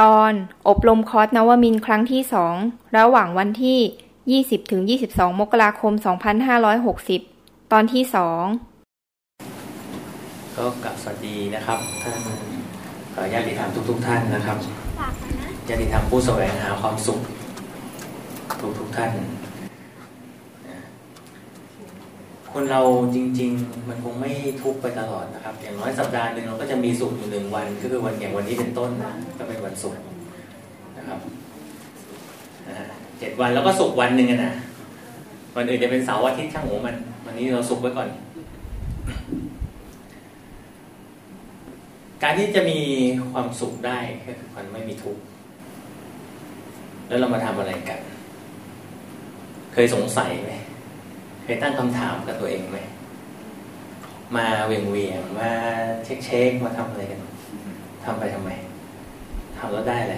ตอนอบรมคอร์สนวมินครั้งที่สองระหว่างวันที่ 20ถึง22 มกราคม 2560 ตอนที่สองก็กลับสวัสดีนะครับท่านญาติธรรมทุก ๆ ท่านนะครับญาติธรรมผู้แสวงหาความสุขทุกๆท่าน คนเราจริง ๆ มันคงไม่ทุกไปตลอดนะครับ อย่างน้อยสัปดาห์หนึ่งเราก็จะมีสุขอยู่หนึ่งวันก็คือวันอย่างวันนี้เป็นต้นก็เป็นวันศุกร์นะครับเจ็ดวันแล้วก็สุกวันหนึ่งนะวันอื่นจะเป็นเสาร์อาทิตย์ช่างหัวมันวันนี้เราสุกไว้ก่อน การที่จะมีความสุขได้ก็คือมันไม่มีทุกข์แล้วเรามาทำอะไรกัน เคยสงสัยไหม เคยตั้งคำถามกับตัวเองไหมมาเวียงเวียงมาเช็คเช็คมาทำอะไรกันทำไปทำไมทำแล้วได้อะไร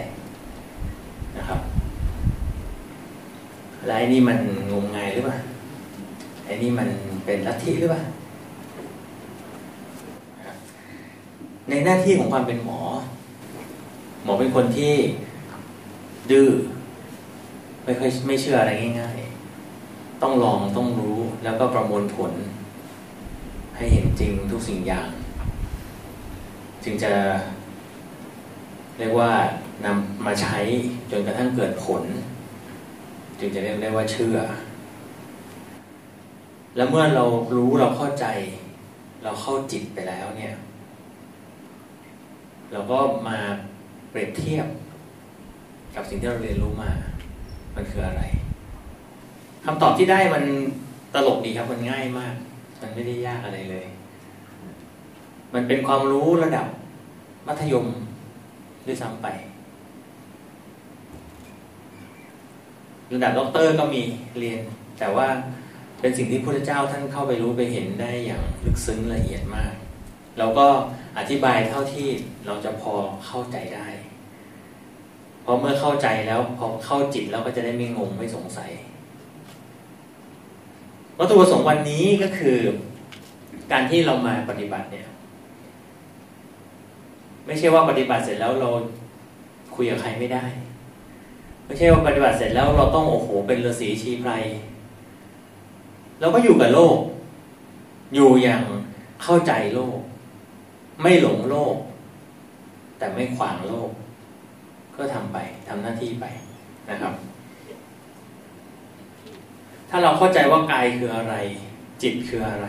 นะครับแล้วไอ้นี่มันงมงายหรือเปล่าไอ้นี่มันเป็นลัทธิหรือเปล่าในหน้าที่ของความเป็นหมอ หมอเป็นคนที่ดื้อไม่ค่อยไม่เชื่ออะไรง่าย ต้องลองต้องรู้แล้วก็ประมวลผล ให้เห็นจริงทุกสิ่งอย่าง จึงจะ เรียกว่านำมาใช้จนกระทั่งเกิดผล จึงจะเรียกได้ว่าเชื่อ แล้วเมื่อเรารู้เราเข้าใจ เราเข้าจิตไปแล้วเนี่ย เราก็มาเปรียบเทียบ กับสิ่งที่เราเรียนรู้มา มันคืออะไร คำตอบที่ได้มันตลกดีครับมันง่ายมาก มันไม่ได้ยากอะไรเลย มันเป็นความรู้ระดับมัธยมด้วยซ้ำไป ระดับด็อกเตอร์ก็มีเรียน แต่ว่าเป็นสิ่งที่พระเจ้าท่านเข้าไปรู้ไปเห็นได้อย่างลึกซึ้งละเอียดมาก เราก็อธิบายเท่าที่เราจะพอเข้าใจได้เพราะเมื่อเข้าใจแล้วพอเข้าจิตแล้วก็จะได้ไม่งงไม่สงสัย วัตถุประสงค์วันนี้ก็คือ การที่เรามาปฏิบัติเนี่ย ไม่ใช่ว่าปฏิบัติเสร็จแล้วเราคุยกับใครไม่ได้ ไม่ใช่ว่าปฏิบัติเสร็จแล้วเราต้องโอ้โหเป็นฤาษีชีไพรเราก็อยู่กับโลก อยู่อย่างเข้าใจโลก ไม่หลงโลก แต่ไม่ขวางโลก ก็ทำไปทำหน้าที่ไปนะครับ ถ้าเราเข้าใจว่ากายคืออะไร จิตคืออะไร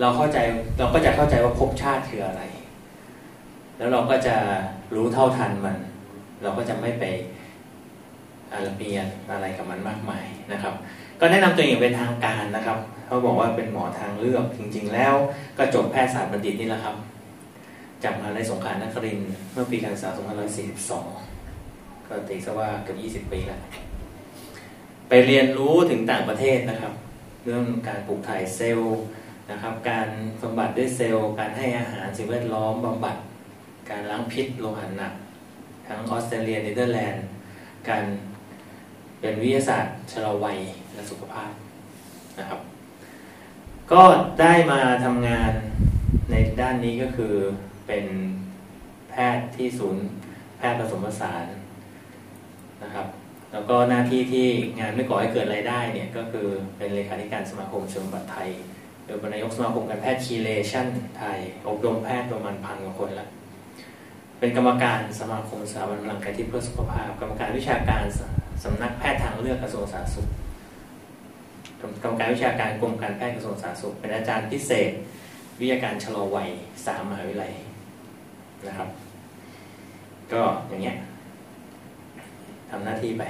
เราเข้าใจเราก็จะเข้าใจว่าภพชาติคืออะไร แล้วเราก็จะรู้เท่าทันมัน เราก็จะไม่ไปอะไรเมียอะไรกับมันมากมายนะครับ ก็แนะนำตัวเองเป็นทางการนะครับเขาบอกว่าเป็นหมอทางเลือกจริง ๆ แล้วก็จบแพทยศาสตร์บัณฑิตนี่แหละครับจากมหาลัยสงขลานครินเมื่อปีการศึกษา2542 ก็ตีซะว่าเกือบ 20 ปีแล้ว ไปเรียนรู้ถึงต่างประเทศนะครับ เรื่องการปลูกถ่ายเซลล์นะครับ การบำบัดด้วยเซลล์ การให้อาหารสิ่งแวดล้อมบำบัด การล้างพิษโลหะหนัก ทั้งออสเตรเลียเนเธอร์แลนด์ การเป็นวิทยาศาสตร์ชะลอวัยและสุขภาพนะครับ ก็ได้มาทำงานในด้านนี้ก็คือเป็นแพทย์ที่ศูนย์แพทย์ผสมผสานนะครับ แล้วก็หน้าที่ที่งานไม่ก่อให้เกิดรายได้เนี่ยก็คือเป็นเลขาธิการสมาคมชมบัตรไทย อุปนายกสมาคมการแพทย์ chelationไทย อบรมแพทย์ประมาณพันกว่าคนละเป็นกรรมการสมาคมสถาบันพลังกายที่เพื่อสุขภาพ กรรมการวิชาการสำนักแพทย์ทางเลือกกระทรวงสาธารณสุขกรรมการวิชาการกรมการแพทย์กระทรวงสาธารณสุข เป็นอาจารย์พิเศษ วิทยาการชะลอวัยสามมหาวิทยาลัยนะครับ ก็อย่างเงี้ย ทำหน้าที่ไป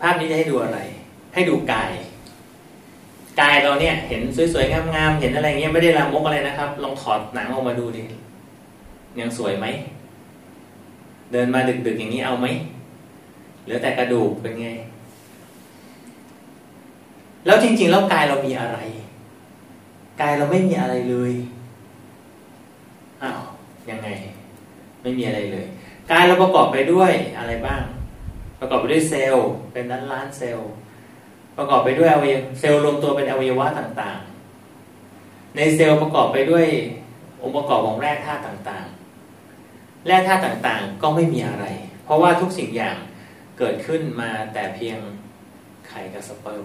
ภาพนี้จะให้ดูอะไร ให้ดูกาย กายเราเนี่ย เห็นสวยๆงามๆเห็นอะไรเงี้ยไม่ได้ลามกอะไรนะครับ ลองถอดหนังออกมาดูดิยังสวยไหม เดินมาดึกๆอย่างนี้เอาไหมเหลือแต่กระดูกเป็นไง แล้วจริง ๆ แล้วกายเรามีอะไร กายเราไม่มีอะไรเลยอ้าวยังไง ไม่มีอะไรเลยกายเราประกอบไปด้วยอะไรบ้าง ประกอบไปด้วยเซลล์ เป็นล้านล้านเซลล์ ประกอบไปด้วยอวัยวเซลล์รวมตัวเป็นอวัยวะต่างๆ ในเซลล์ประกอบไปด้วยองค์ประกอบของแร่ธาตุต่างๆ แร่ธาตุต่างๆก็ไม่มีอะไร เพราะว่าทุกสิ่งอย่างเกิดขึ้นมาแต่เพียงไข่กับสเปิร์ม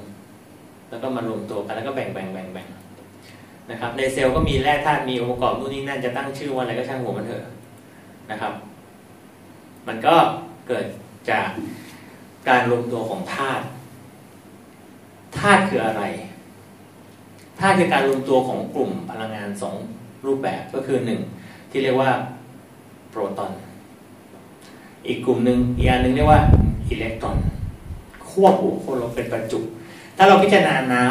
แล้วก็มารวมตัวกันแล้วก็แบ่งแบ่งแบ่งแบ่งนะครับ ในเซลล์ก็มีแร่ธาตุมีองค์ประกอบนู่นนี่นั่นจะตั้งชื่อว่าอะไรก็ช่างหัวมันเถอะ นะครับ มันก็เกิดจากการรวมตัวของธาตุธาตุคืออะไรธาตุคือการรวมตัวของกลุ่มพลังงานสองรูปแบบก็คือหนึ่งที่เรียกว่าโปรตอน อีกกลุ่มหนึ่งอีกอันหนึ่งเรียกว่าอิเล็กตรอนควบหัวโคลบเป็นประจุ ถ้าเราพิจารณาน้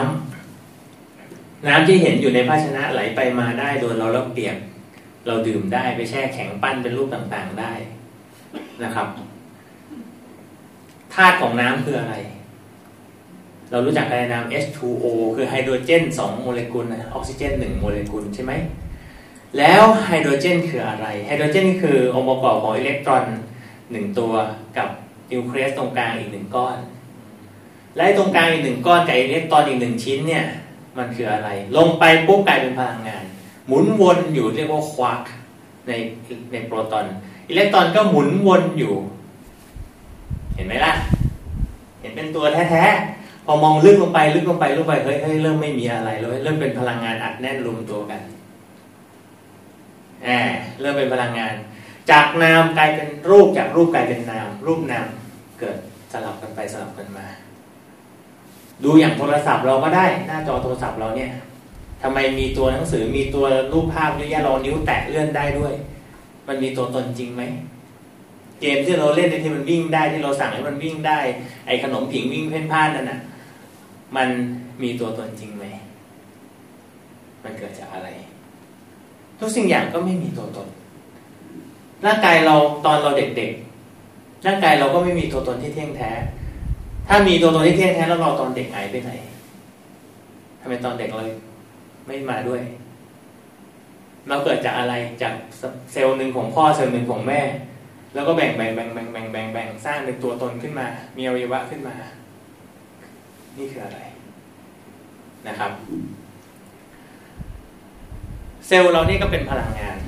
ำน้ำที่เห็นอยู่ในภาชนะไหลไปมาได้โดยเราแล้วเปียก เราดื่มได้ไปแช่แข็งปั้นเป็นรูปต่างๆได้นะครับธาตุของน้ำคืออะไร เรารู้จักกันในนาม H2O คือไฮโดรเจน2โมเลกุลออกซิเจน1โมเลกุลใช่ไหม แล้วไฮโดรเจนคืออะไร ไฮโดรเจนคือองค์ประกอบของอิเล็กตรอนหนึ่งตัวกับนิวเคลียสตรงกลางอีกหนึ่งก้อน และตรงกลางอีกหนึ่งก้อนกับอิเล็กตรอนอีกหนึ่งชิ้นเนี่ย มันคืออะไร ลงไปปุ๊บกลายเป็นพลังงาน หมุนวนอยู่เรียกว่าควาร์กในในโปรตอนอิเล็กตรอนก็หมุนวนอยู่ เห็นไหมล่ะ เห็นเป็นตัวแท้ๆพอมองลึกลงไปลึกลงไปลึกไปเฮ้ยเฮ้ยเริ่มไม่มีอะไรเลยเริ่มเป็นพลังงานอัดแน่นรวมตัวกันแอบเริ่มเป็นพลังงาน จากนามกลายเป็นรูปจากรูปกลายเป็นนาม รูปนามเกิดสลับกันไปสลับกันมา ดูอย่างโทรศัพท์เราก็ได้ หน้าจอโทรศัพท์เราเนี่ย ทำไมมีตัวหนังสือมีตัวรูปภาพเยอะแยะเรานิ้วแตะเลื่อนได้ด้วย มันมีตัวตนจริงไหมเกมที่เราเล่นที่มันวิ่งได้ที่เราสั่งให้มันวิ่งได้ ไอ้ขนมผิงวิ่งเพ่นพ่านนั่นน่ะ มันมีตัวตนจริงไหมมันเกิดจากอะไร ทุกสิ่งอย่างก็ไม่มีตัวตนร่างกายเราตอนเราเด็กๆร่างกายเราก็ไม่มีตัวตนที่เที่ยงแท้ ถ้ามีตัวตนที่เที่ยงแท้แล้วเราตอนเด็กหายไปไหนทำไมตอนเด็กเรา ไม่มาด้วย เราเกิดจากอะไรจากเซลล์หนึ่งของพ่อเซลล์หนึ่งของแม่ แล้วก็แบ่งแบ่งแบ่งแบ่งแบ่งแบ่งแบ่งสร้างเป็นตัวตนขึ้นมา มีอวัยวะขึ้นมา นี่คืออะไรนะครับ เซลล์เรานี่ก็เป็นพลังงาน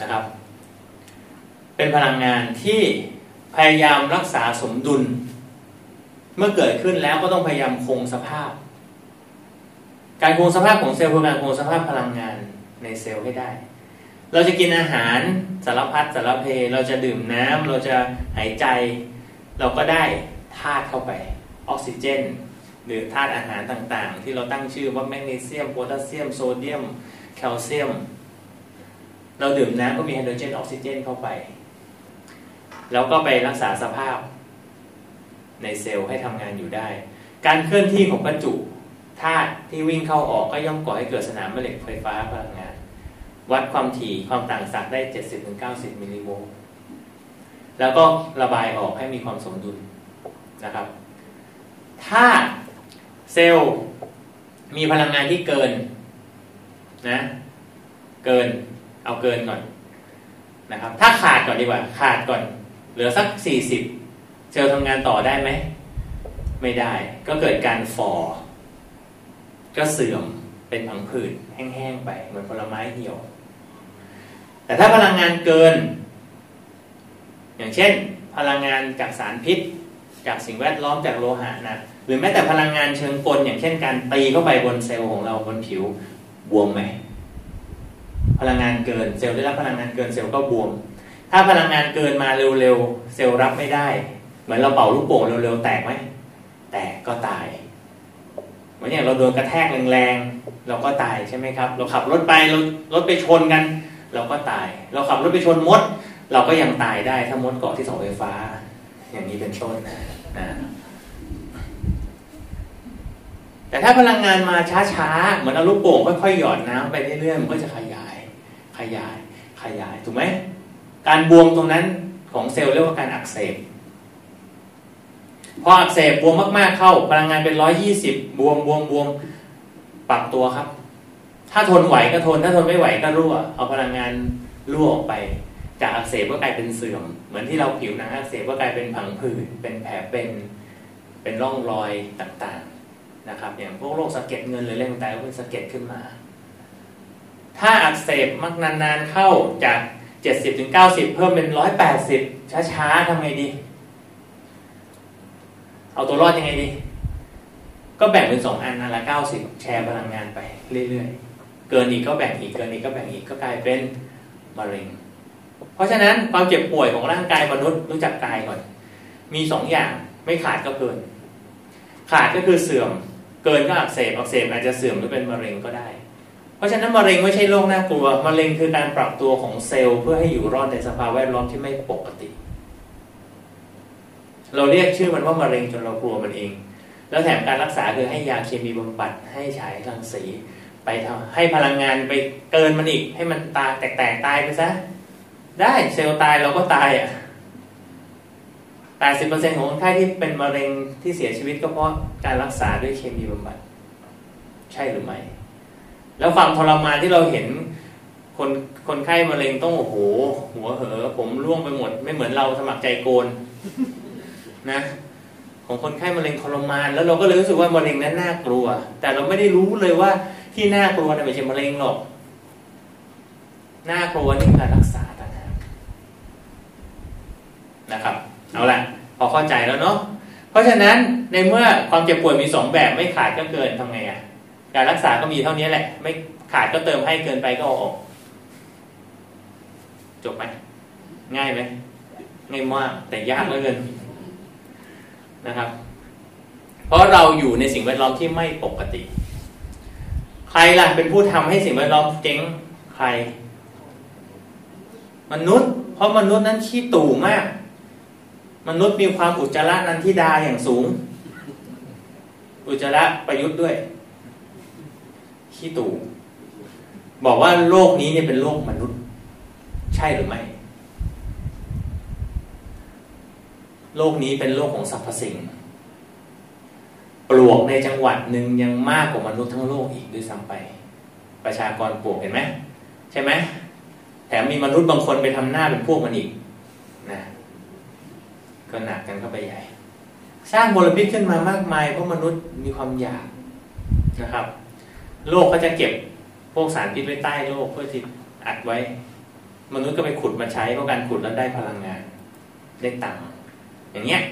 นะครับ เป็นพลังงานที่พยายามรักษาสมดุล เมื่อเกิดขึ้นแล้วก็ต้องพยายามคงสภาพ การคงสภาพของเซลล์คือการคงสภาพพลังงานในเซลล์ให้ได้ เราจะกินอาหารสารพัดสารเพ เราจะดื่มน้ำเราจะหายใจ เราก็ได้ธาตุเข้าไป ออกซิเจน หรือธาตุอาหารต่างๆ ที่เราตั้งชื่อว่าแมกนีเซียมโพแทสเซียมโซเดียมแคลเซียม เราดื่มน้ำก็มีไฮโดรเจนออกซิเจนเข้าไป แล้วก็ไปรักษาสภาพในเซลล์ให้ทำงานอยู่ได้ การเคลื่อนที่ของประจุ ธาตุที่วิ่งเข้าออกก็ย่อมก่อให้เกิดสนามแม่เหล็กไฟฟ้าพลังงาน วัดความถี่ความต่างศักย์ได้ 70-90มิลลิโวลต์แล้วก็ระบายออกให้มีความสมดุลนะครับ ถ้าเซลล์มีพลังงานที่เกินนะเกินเอาเกินก่อนนะครับ ถ้าขาดก่อนดีกว่า ขาดก่อน เหลือสัก 40 เซลล์ทำงานต่อได้ไหม ไม่ได้ ก็เกิดการฟอ ก็เสื่อมเป็นผังผืดแห้งๆไปเหมือนผลไม้เหี่ยว แต่ถ้าพลังงานเกิน อย่างเช่น พลังงานจากสารพิษ จากสิ่งแวดล้อมจากโลหะนะหรือแม้แต่พลังงานเชิงกล อย่างเช่น การตีเข้าไปบนเซลล์ของเราบนผิวบวมไหมพลังงานเกินเซลล์ได้รับพลังงานเกินเซลล์ก็บวม ถ้าพลังงานเกินมาเร็วๆเซลล์รับไม่ได้ เหมือนเราเป่าลูกโป่งเร็วๆแตกไหมแตกก็ตาย เหมือนอย่างเราโดนกระแทกแรงๆเราก็ตายใช่ไหมครับ เราขับรถไปรถรถไปชนกัน เราก็ตาย เราขับรถไปชนมด เราก็ยังตายได้ถ้ามดเกาะที่เสาไฟฟ้า อย่างนี้เป็นต้นนะแต่ถ้าพลังงานมาช้าๆ เหมือนเอาลูกโป่งค่อยๆหยอดน้ำไปเรื่อยๆ มันก็จะขยาย ขยาย ขยาย ถูกไหม การบวมตรงนั้นของเซลล์เรียกว่าการอักเสบ พออักเสบบวมมากๆเข้าพลังงานเป็นร้อยยี่สิบบวมบวมบวมปรับตัวครับ ถ้าทนไหวก็ทน ถ้าทนไม่ไหวก็รั่ว เอาพลังงานรั่วออกไป จากอักเสบก็กลายเป็นเสื่อม เหมือนที่เราผิวหนังอักเสบก็กลายเป็นผังผืดเป็นแผลเป็นเป็นร่องรอยต่างๆนะครับอย่างพวกโรคสะเก็ดเงินหรืออะไรต่างๆก็เป็นสะเก็ดขึ้นมา ถ้าอักเสบมากนานๆเข้าจากเจ็ดสิบถึงเก้าสิบเพิ่มเป็นร้อยแปดสิบช้าๆทำไงดี เอาตัวรอดยังไงดี ก็แบ่งเป็นสองอันนั่นละเก้าสิบแชร์พลังงานไปเรื่อยๆ เกินอีกก็แบ่งอีก เกินอีกก็แบ่งอีกก็กลายเป็นมะเร็ง เพราะฉะนั้นความเจ็บป่วยของร่างกายมนุษย์รู้จักกายก่อน มีสองอย่างไม่ขาดก็เกิน ขาดก็คือเสื่อม เกินก็อักเสบ อักเสบอาจจะเสื่อมหรือเป็นมะเร็งก็ได้ เพราะฉะนั้นมะเร็งไม่ใช่โรคน่ากลัว มะเร็งคือการปรับตัวของเซลล์เพื่อให้อยู่รอดในสภาวะแวดล้อมที่ไม่ปกติ เราเรียกชื่อมันว่ามะเร็งจนเรากลัวมันเอง แล้วแถมการรักษาคือให้ยาเคมีบำบัดให้ฉายรังสี ไปทำให้พลังงานไปเกินมันอีก ให้มันตายแตกๆตายไปซะได้เซลล์ตายเราก็ตายอะแปดสิบเปอร์เซ็นของคนไข้ที่เป็นมะเร็งที่เสียชีวิตก็เพราะการรักษาด้วยเคมีบำบัด ใช่หรือไม่ แล้วความทรมานที่เราเห็น คนคนไข้มะเร็งต้องโอ้โห หัวเหอ ผมร่วงไปหมด ไม่เหมือนเราสมัครใจโกน นะของคนไข้มะเร็งทรมาน แล้วเราก็เลยรู้สึกว่ามะเร็งนั้นน่ากลัว แต่เราไม่ได้รู้เลยว่าที่น่ากลัวน่ะไม่ใช่มะเร็งหรอกน่ากลัวนี่การรักษาต่างหากนะครับ เอาละพอเข้าใจแล้วเนาะเพราะฉะนั้นในเมื่อความเจ็บป่วยมีสองแบบไม่ขาดก็เกินทำไงอะ่ะการรักษาก็มีเท่านี้แหละ ไม่ขาดก็เติมให้เกินไปก็อออกจบไหมง่ายไหมง่ายมากแต่ยากเหลือเกิน นะครับ เพราะเราอยู่ในสิ่งแวดล้อมที่ไม่ปกติ ใครล่ะเป็นผู้ทำให้สิ่งแวดล้อมเจ๊งใคร มนุษย์ เพราะมนุษย์นั้นขี้ตู่มาก มนุษย์มีความอุจจาระนันทิดาอย่างสูง อุจจาระประยุทธ์ด้วยขี้ตู่บอกว่าโลกนี้เนี่ยเป็นโลกมนุษย์ ใช่หรือไม่ โลกนี้เป็นโลกของสรรพสิ่ง ปลวกในจังหวัดหนึ่งยังมากกว่ามนุษย์ทั้งโลกอีกด้วยซ้ำไป ประชากรปลวกเห็นไหมใช่ไหมแถมมีมนุษย์บางคนไปทำหน้าเป็นพวกมันอีกนะก็หนักกันเข้าไปใหญ่ สร้างมลพิษขึ้นมามากมายเพราะมนุษย์มีความอยากนะครับ โลกก็จะเก็บพวกสารพิษไว้ใต้โลกเพื่อที่อัดไว้ มนุษย์ก็ไปขุดมาใช้เพราะการขุดแล้วได้พลังงาน ได้ตังค์ อย่างเงี้ย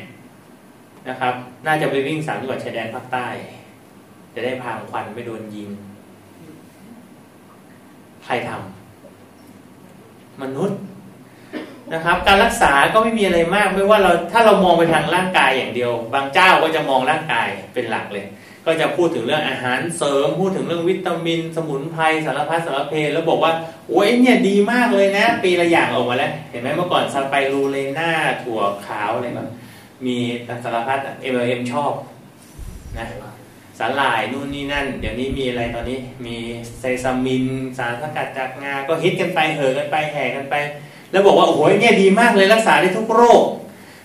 นะครับ น่าจะไปวิ่งสามจังหวัดชายแดนภาคใต้ จะได้พางควันไม่โดนยิง ใครทำมนุษย์นะครับ การรักษาก็ไม่มีอะไรมาก ไม่ว่าเราถ้าเรามองไปทางร่างกายอย่างเดียว บางเจ้าก็จะมองร่างกายเป็นหลักเลย ก็จะพูดถึงเรื่องอาหารเสริม พูดถึงเรื่องวิตามิน สมุนไพรสารพัดสารเพแล้วบอกว่าโอ้ยเนี่ยดีมากเลยนะ ปีละอย่างออกมาแล้ว เห็นไหมเมื่อก่อนซาไปรูเลน่าถั่วขาวอะไรแบบมีสารพัด MM ชอบนะสาหร่ายนู่นนี่นั่น เดี๋ยวนี้มีอะไรตอนนี้ มี sesamin สารสกัดจากงา ก็ฮิตกันไปเห่อกันไปแห่กันไป แล้วบอกว่าโอ้โหเนี่ยดีมากเลยรักษาได้ทุกโรค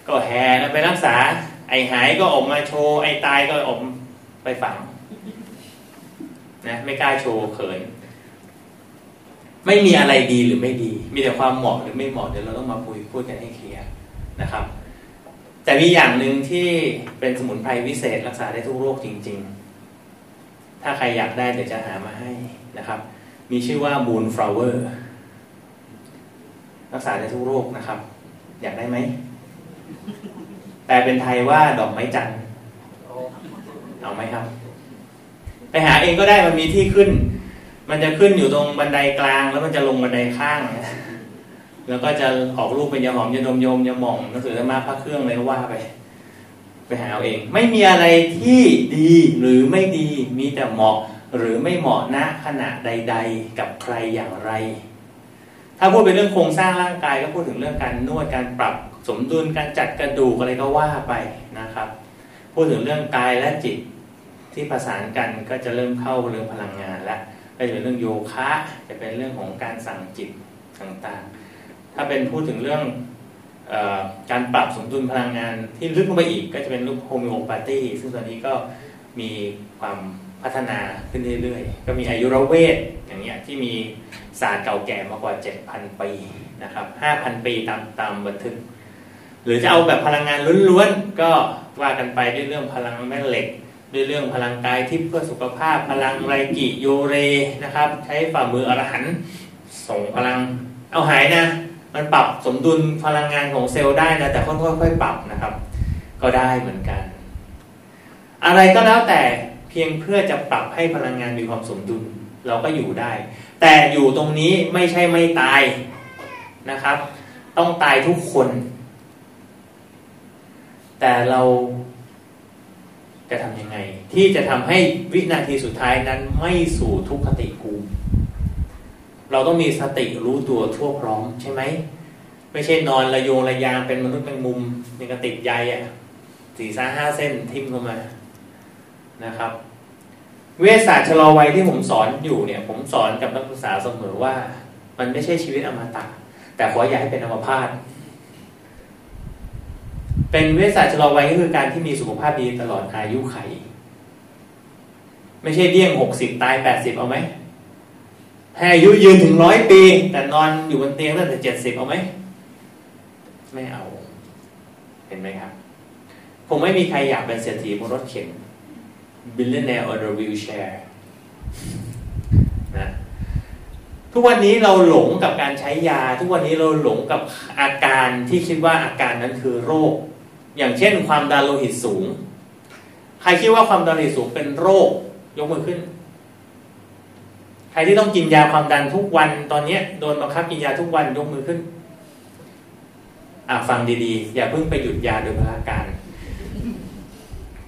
ก็แห่กันไปรักษา ไอ้หายก็ออกมาโชว์ไอ้ตายก็ออก ไปฝังนะไม่กล้าโชว์เขิน ไม่มีอะไรดีหรือไม่ดี มีแต่ความเหมาะหรือไม่เหมาะเดี๋ยวเราต้องมาคุยพูดกันให้เคลียร์นะครับ แต่มีอย่างหนึ่งที่เป็นสมุนไพรวิเศษรักษาได้ทุกโรคจริง ๆ ถ้าใครอยากได้เดี๋ยวจะหามาให้นะครับ มีชื่อว่า moon flower รักษาได้ทุกโรคนะครับ อยากได้ไหมแต่เป็นไทยว่าดอกไม้จันทร์ เอาไหมครับ ไปหาเองก็ได้มันมีที่ขึ้น มันจะขึ้นอยู่ตรงบันไดกลางแล้วมันจะลงบันไดข้าง แล้วก็จะออกลูกเป็นยาหอมยาดมยมยาหม่องหนังสือธรรมะพระเครื่องอะไรก็ว่าไป ไปหาเอาเอง ไม่มีอะไรที่ดีหรือไม่ดี มีแต่เหมาะหรือไม่เหมาะณขณะใด ๆ กับใครอย่างไร ถ้าพูดเป็นเรื่องโครงสร้างร่างกายก็พูดถึงเรื่องการนวดการปรับสมดุลการจัดกระดูกอะไรก็ว่าไปนะครับ พูดถึงเรื่องกายและจิต ที่ประสานกันก็จะเริ่มเข้าเรื่องพลังงานแล้วไปถึงเรื่องโยคะจะเป็นเรื่องของการสั่งจิตต่างๆ ถ้าเป็นพูดถึงเรื่องออการปรับสมดุลพลังงานที่ลึกลงไปอีก ก็จะเป็นเรื่อง homeopathy ซึ่งตอนนี้ก็มีความพัฒนาขึ้นเรื่อยๆ ก็มีอายุรเวทอย่างเงี้ยที่มีศาสตร์เก่าแก่มากกว่า 7,000 ปีนะครับ 5,000 ปีตามตามบันทึก หรือจะเอาแบบพลังงานล้วนๆ ก็ว่ากันไปด้วยเรื่องพลังแม่เหล็ก ด้วยเรื่องพลังกายทิพย์เพื่อสุขภาพ พลังไรกิโยเรนะครับ ใช้ฝ่ามืออรหันส่งพลังเอาหายนะ มันปรับสมดุลพลังงานของเซลล์ได้นะแต่ค่อยๆปรับนะครับ ก็ได้เหมือนกัน อะไรก็แล้วแต่เพียงเพื่อจะปรับให้พลังงานมีความสมดุลเราก็อยู่ได้ แต่อยู่ตรงนี้ไม่ใช่ไม่ตายนะครับ ต้องตายทุกคน แต่เรา จะทำยังไง ที่จะทำให้วินาทีสุดท้ายนั้นไม่สู่ทุกขติภูมิเราต้องมีสติรู้ตัวทั่วพร้อมใช่ไหมไม่ใช่นอนระโยงระยางเป็นมนุษย์เป็นมุมในกระติกใยอะสี่สาห้าเส้นทิ่มเข้ามานะครับ เวชศาสตร์ชะลอวัยที่ผมสอนอยู่เนี่ย ผมสอนกับนักศึกษาเสมอว่า มันไม่ใช่ชีวิตอมตะแต่ขออย่าให้เป็นอมพาต เป็นเวชศาสตร์ชะลอวัยก็คือการที่มีสุขภาพดีตลอดอายุไข ไม่ใช่เดี้ยงหกสิบตายแปดสิบเอาไหมให้อายุยืนถึงร้อยปี แต่นอนอยู่บนเตียงตั้งแต่เจ็ดสิบเอาไหมไม่เอา เห็นไหมครับผมไม่มีใครอยากเป็นเศรษฐีบนรถเข็น billionaire on a wheelchair นะทุกวันนี้เราหลงกับการใช้ยา ทุกวันนี้เราหลงกับอาการที่คิดว่าอาการนั้นคือโรค อย่างเช่น ความดันโลหิตสูง ใครคิดว่าความดันโลหิตสูงเป็นโรค ยกมือขึ้น ใครที่ต้องกินยาความดันทุกวันตอนนี้โดนบังคับกินยาทุกวันยกมือขึ้น อ่าฟังดีๆ อย่าเพิ่งไปหยุดยาโดยพลาการ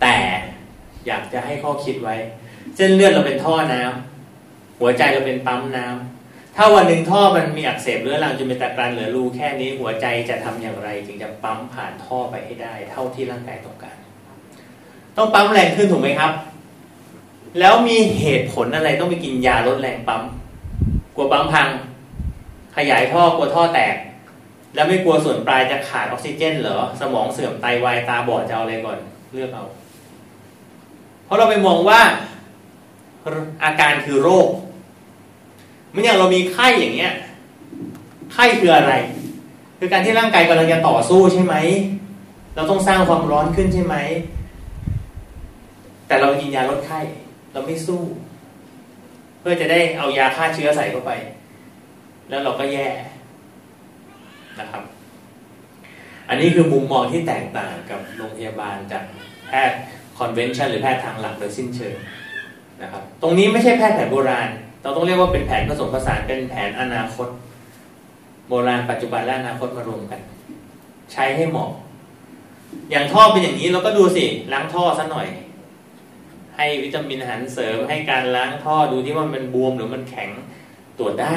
แต่อยากจะให้ข้อคิดไว้ เส้นเลือดเราเป็นท่อน้ำหัวใจเราเป็นปั๊มน้ำ ถ้าวันหนึ่งท่อมันมีอักเสบเรื้อรังจนเป็นตะกรันเหลือรูแค่นี้หัวใจจะทำอย่างไร จึงจะปั๊มผ่านท่อไปให้ได้ เท่าที่ร่างกายต้องการ ต้องปั๊มแรงขึ้นถูกไหมครับ แล้วมีเหตุผลอะไรต้องไปกินยาลดแรงปั๊มกลัวปั๊มพัง ขยายท่อกลัวท่อแตก แล้วไม่กลัวส่วนปลายจะขาดออกซิเจนเหรอสมองเสื่อมไตวายตาบอดจะเอาอะไรก่อนเลือกเอา เพราะเราไปมองว่าอาการคือโรค มื่ออย่างเรามีไข้อย่างเงี้ยไข้คืออะไร คือการที่ร่างกายกำลังจะต่อสู้ใช่ไหม เราต้องสร้างความร้อนขึ้นใช่ไหม แต่เรากินยาลดไข้ เราไม่สู้ เพื่อจะได้เอายาฆ่าเชื้อใส่เข้าไป แล้วเราก็แย่นะครับ อันนี้คือมุมมองที่แตกต่างกับโรงพยาบาลจากแพทย์คอนเวนชั่นหรือแพทย์ทางหลักโดยสิ้นเชิงนะครับ ตรงนี้ไม่ใช่แพทย์แผนโบราณ เราต้องเรียกว่าเป็นแผนผสมผสานเป็นแผนอนาคต โบราณปัจจุบันและอนาคตมารวมกัน ใช้ให้เหมาะ อย่างท่อเป็นอย่างนี้เราก็ดูสิล้างท่อซะหน่อย ให้วิตามินอาหารเสริมให้การล้างท่อดูที่ว่ามันบวมหรือมันแข็งตรวจได้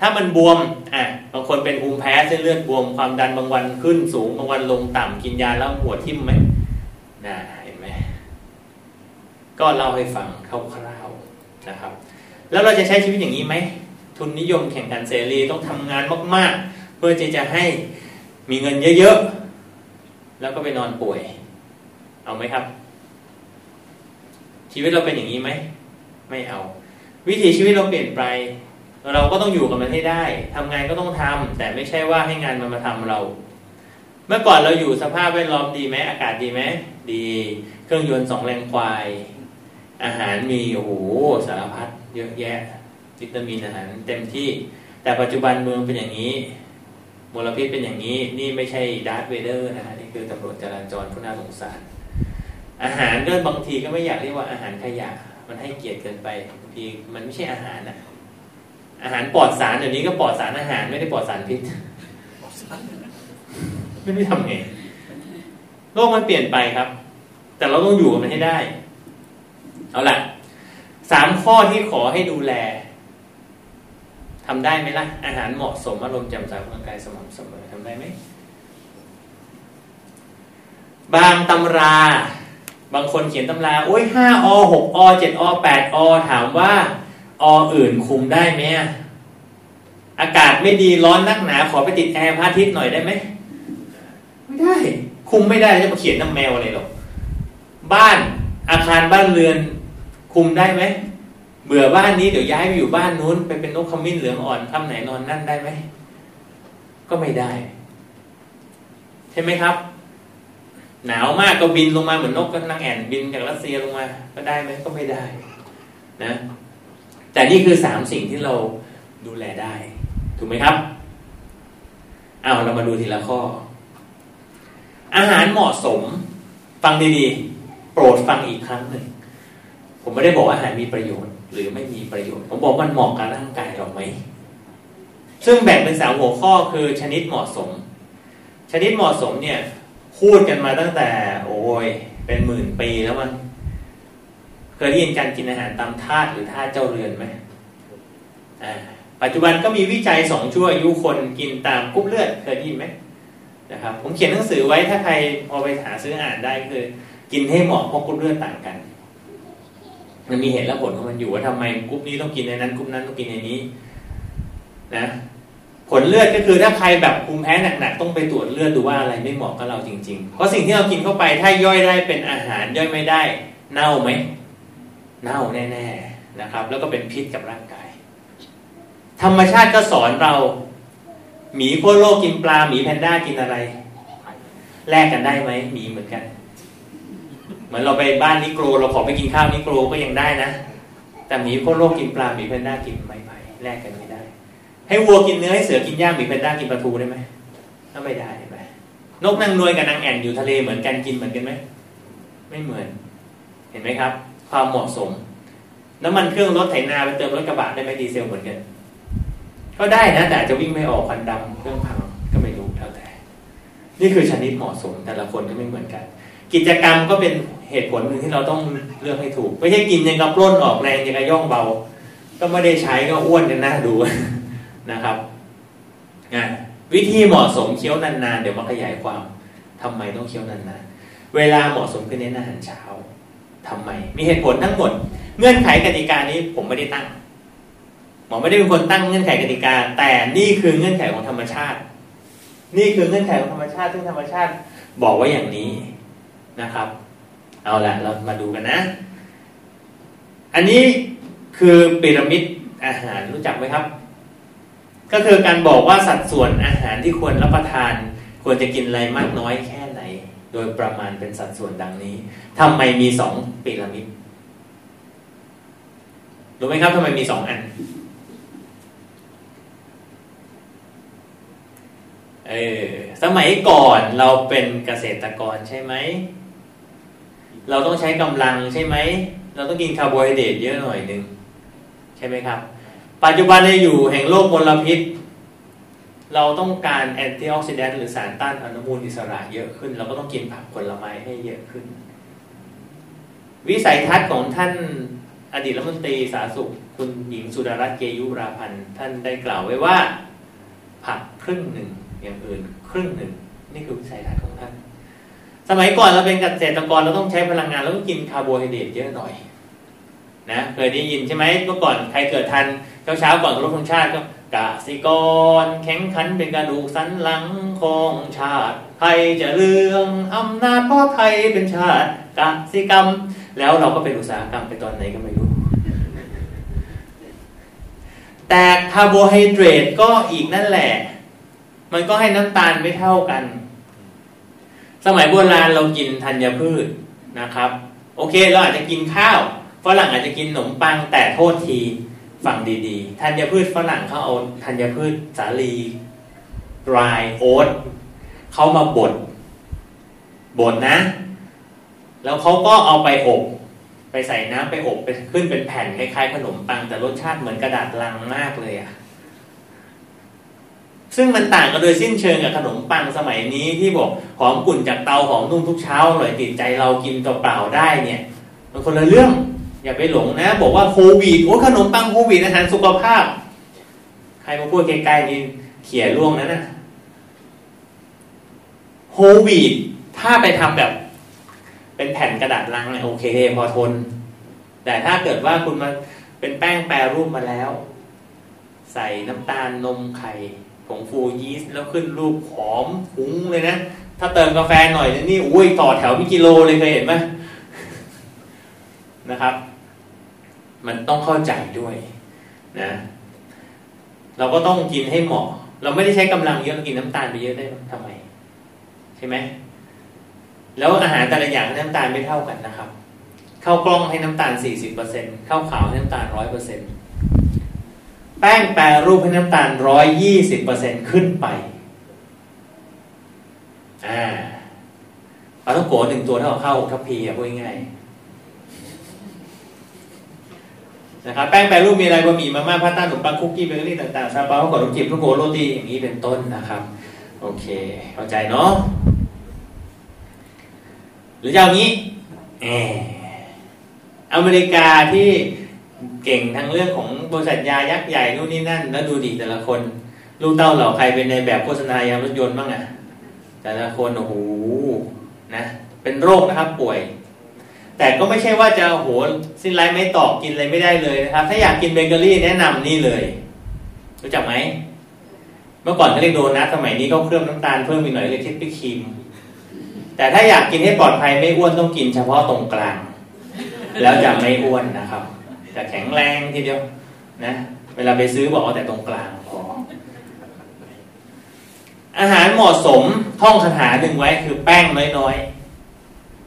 ถ้ามันบวมอะบางคนเป็นภูมิแพ้เส้นเลือดบวมความดันบางวันขึ้นสูงบางวันลงต่ำกินยาแล้วหัวทิ่มไหมนะเห็นไหมก็เล่าให้ฟังคร่าว นะครับ แล้วเราจะใช้ชีวิตอย่างนี้ไหม ทุนนิยมแข่งขันเสรีต้องทำงานมาก ๆ เพื่อที่จะให้มีเงินเยอะๆ แล้วก็ไปนอนป่วย เอาไหมครับ ชีวิตเราเป็นอย่างนี้ไหม ไม่เอา วิถีชีวิตเราเปลี่ยนไปเราก็ต้องอยู่กับมันให้ได้ทำงานก็ต้องทำแต่ไม่ใช่ว่าให้งานมันมาทำเรา เมื่อก่อนเราอยู่สภาพแวดล้อมดีไหมอากาศดีไหมดี เครื่องยนต์สองแรงควาย อาหารมีโอ้โหสารพัดเยอะแยะ วิตามินอาหารเต็มที่ แต่ปัจจุบันเมืองเป็นอย่างนี้มลพิษเป็นอย่างนี้ นี่ไม่ใช่ดาร์ธเวเดอร์นะฮะนี่คือตำรวจจราจรผู้น่าสงสาร อาหารก็บางทีก็ไม่อยากเรียกว่าอาหารขยะ มันให้เกียรติเกินไปบางทีมันไม่ใช่อาหารนะอาหารปลอดสารเดี๋ยวนี้ก็ปลอดสารอาหารไม่ได้ปลอดสารพิษไม่รู้ทำไงโลกมันเปลี่ยนไปครับ แต่เราต้องอยู่กับมันให้ได้ เอาละสามข้อที่ขอให้ดูแลทำได้ไหมล่ะ อาหารเหมาะสมอารมณ์แจ่มใสร่างกายสม่ำเสมอทำได้ไหมบางตำรา บางคนเขียนตำราโอ้ยห้าอหกอเจ็ดอแปดอถามว่าออื่นคุมได้ไหมอากาศไม่ดีร้อนนักหนา ขอไปติดแอร์พระอาทิตย์หน่อยได้ไหมไม่ได้ คุมไม่ได้จะมาเขียนน้ำแมวอะไรหรอกบ้านอาคารบ้านเรือน คุมได้ไหมเบื่อบ้านนี้เดี๋ยวย้ายไปอยู่บ้านนู้น ไปเป็นนกขมิ้นเหลืองอ่อนทำไหนนอนนั่นได้ไหมก็ไม่ได้ ใช่ไหมครับ หนาวมากก็บินลงมาเหมือนนกก็นั่งแอ่นบินจากรัสเซียลงมา ก็ได้ไหมก็ไม่ได้ นะ แต่นี่คือสามสิ่งที่เราดูแลได้ ถูกไหมครับเอาเรามาดูทีละข้อ อาหารเหมาะสม ฟังดีๆ โปรดฟังอีกครั้งหนึ่ง ผมไม่ได้บอกอาหารมีประโยชน์ หรือไม่มีประโยชน์ ผมบอกมันเหมาะกับร่างกายเราไหม ซึ่งแบ่งเป็นสามหัวข้อคือชนิดเหมาะสม ชนิดเหมาะสมเนี่ยพูดกันมาตั้งแต่ โอ้ยเป็นหมื่นปีแล้วมันเคยได้ยินการกินอาหารตามธาตุหรือธาตุเจ้าเรือนไหมปัจจุบันก็มีวิจัยสองชั่วอายุคนกินตามกรุ๊ปเลือดเคยได้ยินไหมนะครับผมเขียนหนังสือไว้ถ้าใครพอไปหาซื้ออ่านได้คือ กินให้เหมาะเพราะกรุ๊ปเลือดต่างกัน มันมีเหตุและผลของมันอยู่ว่าทำไมกรุ๊ปนี้ต้องกินในนั้นกรุ๊ปนั้นต้องกินในนี้ นะ ผลเลือดก็คือถ้าใครแบบภูมิแพ้หนักๆต้องไปตรวจเลือดดูว่าอะไรไม่เหมาะกับเราจริง ๆ เพราะสิ่งที่เรากินเข้าไปถ้าย่อยได้เป็นอาหารย่อยไม่ได้ เน่าไหมเน่าแน่ๆนะครับ แล้วก็เป็นพิษกับร่างกาย ธรรมชาติก็สอนเราหมีโคโลกกินปลาหมีแพนด้ากินอะไรแลกกันได้ไหมหมีเหมือนกัน เหมือนเราไปบ้านนิโกรเราขอไปกินข้าวนิโกรก็ยังได้นะ แต่หมีโคโลกกินปลาหมีแพนด้ากินไม้ไผ่แลกกันไม่ได้ ให้วัวกินเนื้อให้เสือกินหญ้าหมีแพนด้ากินปลาทูได้ไหมถ้าไม่ได้ไหมนกนางนวลกับนางแอ่นอยู่ทะเลเหมือนกันกินเหมือนกันไหมไม่เหมือน เห็นไหมครับ ความเหมาะสม น้ำมันเครื่องรถไถนาไปเติมรถกระบะได้ไหมดีเซลเหมือนกัน ก็ได้นะแต่จะวิ่งไม่ออกควันดำเครื่องพังก็ไม่รู้เท่าแต่ นี่คือชนิดเหมาะสมแต่ละคนก็ไม่เหมือนกัน กิจกรรมก็เป็น เหตุผลหนึ่งที่เราต้องเลือกให้ถูก ไม่ใช่กินยังกับปล้นออกแรงยังกระย่องเบา ก็ไม่ได้ใช้ก็อ้วนกันน่าดูนะครับวิธีเหมาะสมเคี้ยวนานๆ เดี๋ยวมาขยายความทำไมต้องเคี้ยวนานๆ เวลาเหมาะสมคือเน้นอาหารเช้าทำไม มีเหตุผลทั้งหมด เงื่อนไขกติกานี้ผมไม่ได้ตั้ง หมอไม่ได้เป็นคนตั้งเงื่อนไขกติกา แต่นี่คือเงื่อนไขของธรรมชาติ นี่คือเงื่อนไขของธรรมชาติ ซึ่งธรรมชาติบอกไว้อย่างนี้นะครับ เอาละเรามาดูกันนะ อันนี้คือพีระมิดอาหารรู้จักไหมครับ ก็คือการบอกว่าสัดส่วนอาหารที่ควรรับประทาน ควรจะกินอะไรมากน้อยแค่ไหน โดยประมาณเป็นสัดส่วนดังนี้ทำไมมีสองพีระมิดรู้ไหมครับทำไมมีสองอันเออสมัยก่อนเราเป็นเกษตรกรใช่ไหม เราต้องใช้กำลังใช่ไหม เราต้องกินคาร์โบไฮเดรตเยอะหน่อยหนึ่งใช่ไหมครับ ปัจจุบันในยุคแห่งโลกมลพิษ เราต้องการ antioxidant หรือสารต้านอนุมูลอิสระเยอะขึ้น เราก็ต้องกินผักผลไม้ให้เยอะขึ้น วิสัยทัศน์ของท่านอดีตรัฐมนตรีสาธารณสุข คุณหญิงสุดารัตน์เกยุราพันธุ์ท่านได้กล่าวไว้ว่า ผักครึ่งหนึ่งอย่างอื่น ครึ่งหนึ่ง นี่คือวิสัยทัศน์ของท่าน สมัยก่อนเราเป็นเกษตรกรเราต้องใช้พลังงานเราต้องกินคาร์โบไฮเดรตเยอะหน่อยนะเคยได้ยินใช่ไหมเมื่อก่อนใครเกิดทันเช้าเช้าก่อนรบธงชาติก็กสิกรแข็งขันเป็นกระดูกสันหลังของชาติไทยจะเรืองอำนาจพ่อไทยเป็นชาติกสิกรรม แล้วเราก็เป็นอุตสาหกรรมไปตอนไหนก็ไม่รู้ แต่คาร์โบไฮเดรตก็อีกนั่นแหละ มันก็ให้น้ำตาลไม่เท่ากัน สมัยโบราณเรากินธัญพืชนะครับ โอเคเราอาจจะกินข้าวฝรั่งอาจจะกินขนมปังแต่โทษทีฟังดีๆธัญพืชฝรั่งเขาเอาธัญพืชสาลีรายโอ๊ตเขามาบดบดนะ แล้วเขาก็เอาไปอบ ไปใส่น้ำไปอบไปขึ้นเป็นแผ่นคล้ายๆขนมปังแต่รสชาติเหมือนกระดาษลังมากเลยอะ ซึ่งมันต่างกันโดยสิ้นเชิงกับขนมปังสมัยนี้ที่บอกหอมกลุ่นจากเตาหอมนุ่มทุกเช้าอร่อยติดใจเรากินเปล่าได้เนี่ย มันคนละเรื่องอย่าไปหลงนะ บอกว่าโควิดโอ้ขนมปังโควิดอาหารสุขภาพ ใครมาพูดใกล้ๆนี่เขี่ยล่วงนะนะโควิดถ้าไปทำแบบ เป็นแผ่นกระดาษลังเนี่ยโอเคพอทน แต่ถ้าเกิดว่าคุณมาเป็นแป้งแปรรูปมาแล้ว ใส่น้ำตาลนมไข่ งฟูยีสต์แล้วขึ้นรูปหอมฟุ้งเลยนะ ถ้าเติมกาแฟหน่อยนี่อุ้ยต่อแถวเป็นกิโลเลยเคยเห็นไหมนะครับ มันต้องเข้าใจด้วยนะ เราก็ต้องกินให้เหมาะ เราไม่ได้ใช้กำลังเยอะกินน้ำตาลไปเยอะได้ทำไม ใช่ไหมแล้วอาหารแต่ละอย่างน้ำตาลไม่เท่ากันนะครับข้าวกล้องให้น้ำตาล 40%ข้าวขาวให้น้ำตาล 100% แป้งแปรรูปให้น้ำตาล120%ขึ้นไปอ่าปลาต้องโกหนึ่งตัวเท่ากับข้าวทัพพีอะพูดง่ายนะครับแป้งแปรรูปมีอะไรบะหมี่มาม่าพาสต้าขนมปังคุกกี้เบเกอรี่ต่างๆซาเปาข้าวขนมจีบลูกโกโรตีอย่างนี้เป็นต้นนะครับ โอเค เข้าใจเนาะหรือจะเอางี้เออเมริกาที่ เก่งทางเรื่องของบริษัทยายักษ์ใหญ่นู่นนี่นั่น แล้วดูดิแต่ละคน ลูกเต้าเหล่าใครเป็นในแบบโฆษณายางรถยนต์บ้างอะแต่ละคนโอ้โหนะเป็นโรคนะครับป่วย แต่ก็ไม่ใช่ว่าจะโหสิ้นไร้ไม้ตอกกินอะไรไม่ได้เลยนะครับ ถ้าอยากกินเบเกอรี่แนะนำนี่เลย รู้จักไหมเมื่อก่อนเขาเรียกโดนัทสมัยนี้ก็เคลือบน้ำตาลเพิ่มอีกหน่อยเรียก Krispy Kreme แต่ถ้าอยากกินให้ปลอดภัยไม่อ้วนต้องกินเฉพาะตรงกลาง แล้วจะไม่อ้วนนะครับ จะแข็งแรงทีเดียวนะเวลาไปซื้อบอกเอาแต่ตรงกลางพออาหารเหมาะสมท่องคาถาหนึ่งไว้คือแป้งน้อย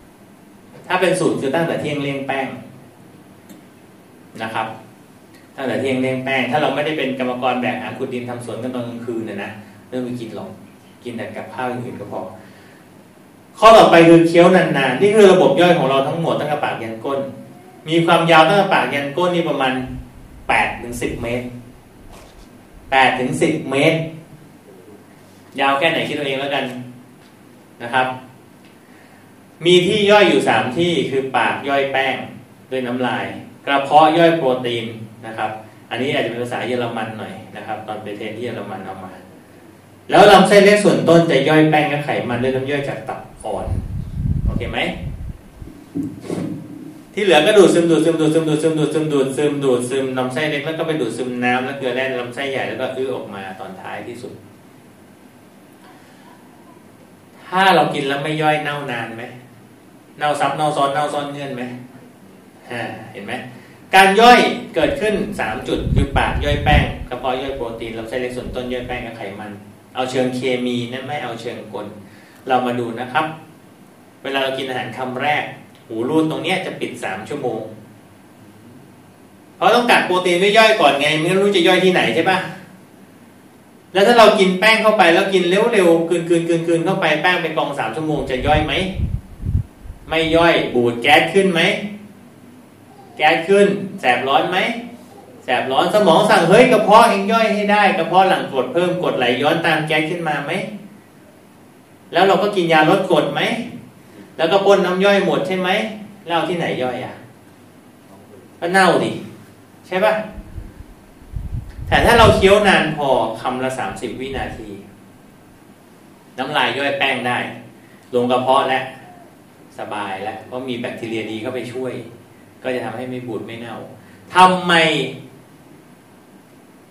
ๆ ถ้าเป็นสูตรคือตั้งแต่เที่ยงเลี่ยงแป้งนะครับตั้งแต่เที่ยงเลี่ยงแป้ง ถ้าเราไม่ได้เป็นกรรมกรแบกหาขุดดินทำสวนกันตอนกลางคืนนะนะเรื่องไปกินหรอกกินแต่กับข้าวอย่างอื่นก็พอ ข้อต่อไปคือเคี้ยวนานๆ นี่คือระบบย่อยของเราทั้งหมดตั้งแต่ปากยันก้น มีความยาวตั้งแต่ปากยันก้นนี่ประมาณแปดถึงสิบเมตรแปดถึงสิบเมตร ยาวแค่ไหนคิดตัวเองแล้วกันนะครับ มีที่ย่อยอยู่สามที่คือปากย่อยแป้งด้วยน้ำลาย กระเพาะย่อยโปรตีนนะครับ อันนี้อาจจะเป็นภาษาเยอรมันหน่อยนะครับ ตอนไปเทนที่เยอรมันเอามา แล้วลำไส้เล็กส่วนต้นจะย่อยแป้งกับไขมันด้วยน้ำย่อยจากตับอ่อน โอเคไหม ที่เหลือก็ดูดซึมดูดซึมดูดซึมดูดซึมดูดซึมดูดซึมดูดซึมลำไส้เล็กแล้วก็ไปดูดซึมน้ำแล้วเกลือแร่ในลำไส้ใหญ่แล้วก็อื้อออกมาตอนท้ายที่สุด ถ้าเรากินแล้วไม่ย่อยเน่านานไหมเน่าซับเน่าซ้อนเน่าซ้อนเงื่อนไหมเห็นไหมการย่อยเกิดขึ้นสามจุดคือปากย่อยแป้งกระเพาะย่อยโปรตีนลำไส้เล็กส่วนต้นย่อยแป้งกับไขมัน เอาเชิงเคมีนะไม่เอาเชิงกล เรามาดูนะครับ เวลาเรากินอาหารคำแรก หูรูดตรงนี้จะปิดสามชั่วโมง เพราะต้องกัดโปรตีนไม่ย่อยก่อนไงไม่รู้จะย่อยที่ไหนใช่ปะแล้วถ้าเรากินแป้งเข้าไปแล้วกินเร็วๆกืนๆกืนๆเข้าไปแป้งไปกองสามชั่วโมงจะย่อยไหมไม่ย่อยบูดแก๊สขึ้นไหมแก๊สขึ้น แสบร้อนไหมแสบร้อนสมองสั่งเฮ้ยกระเพาะเองย่อยให้ได้กระเพาะหลังกรดเพิ่มกรดไหลย้อนตามแก๊สขึ้นมาไหมแล้วเราก็กินยาลดกรดไหม แล้วก็ปนน้ำย่อยหมดใช่ไหมแล้วที่ไหนย่อยอะก็เน่าดิใช่ปะแต่ถ้าเราเคี้ยวนานพอคำละสามสิบวินาที น้ำลายย่อยแป้งได้ ลงกระเพาะและสบายแล้วเพราะมีแบคทีเรียดีเข้าไปช่วย ก็จะทำให้ไม่บูดไม่เน่าทำไม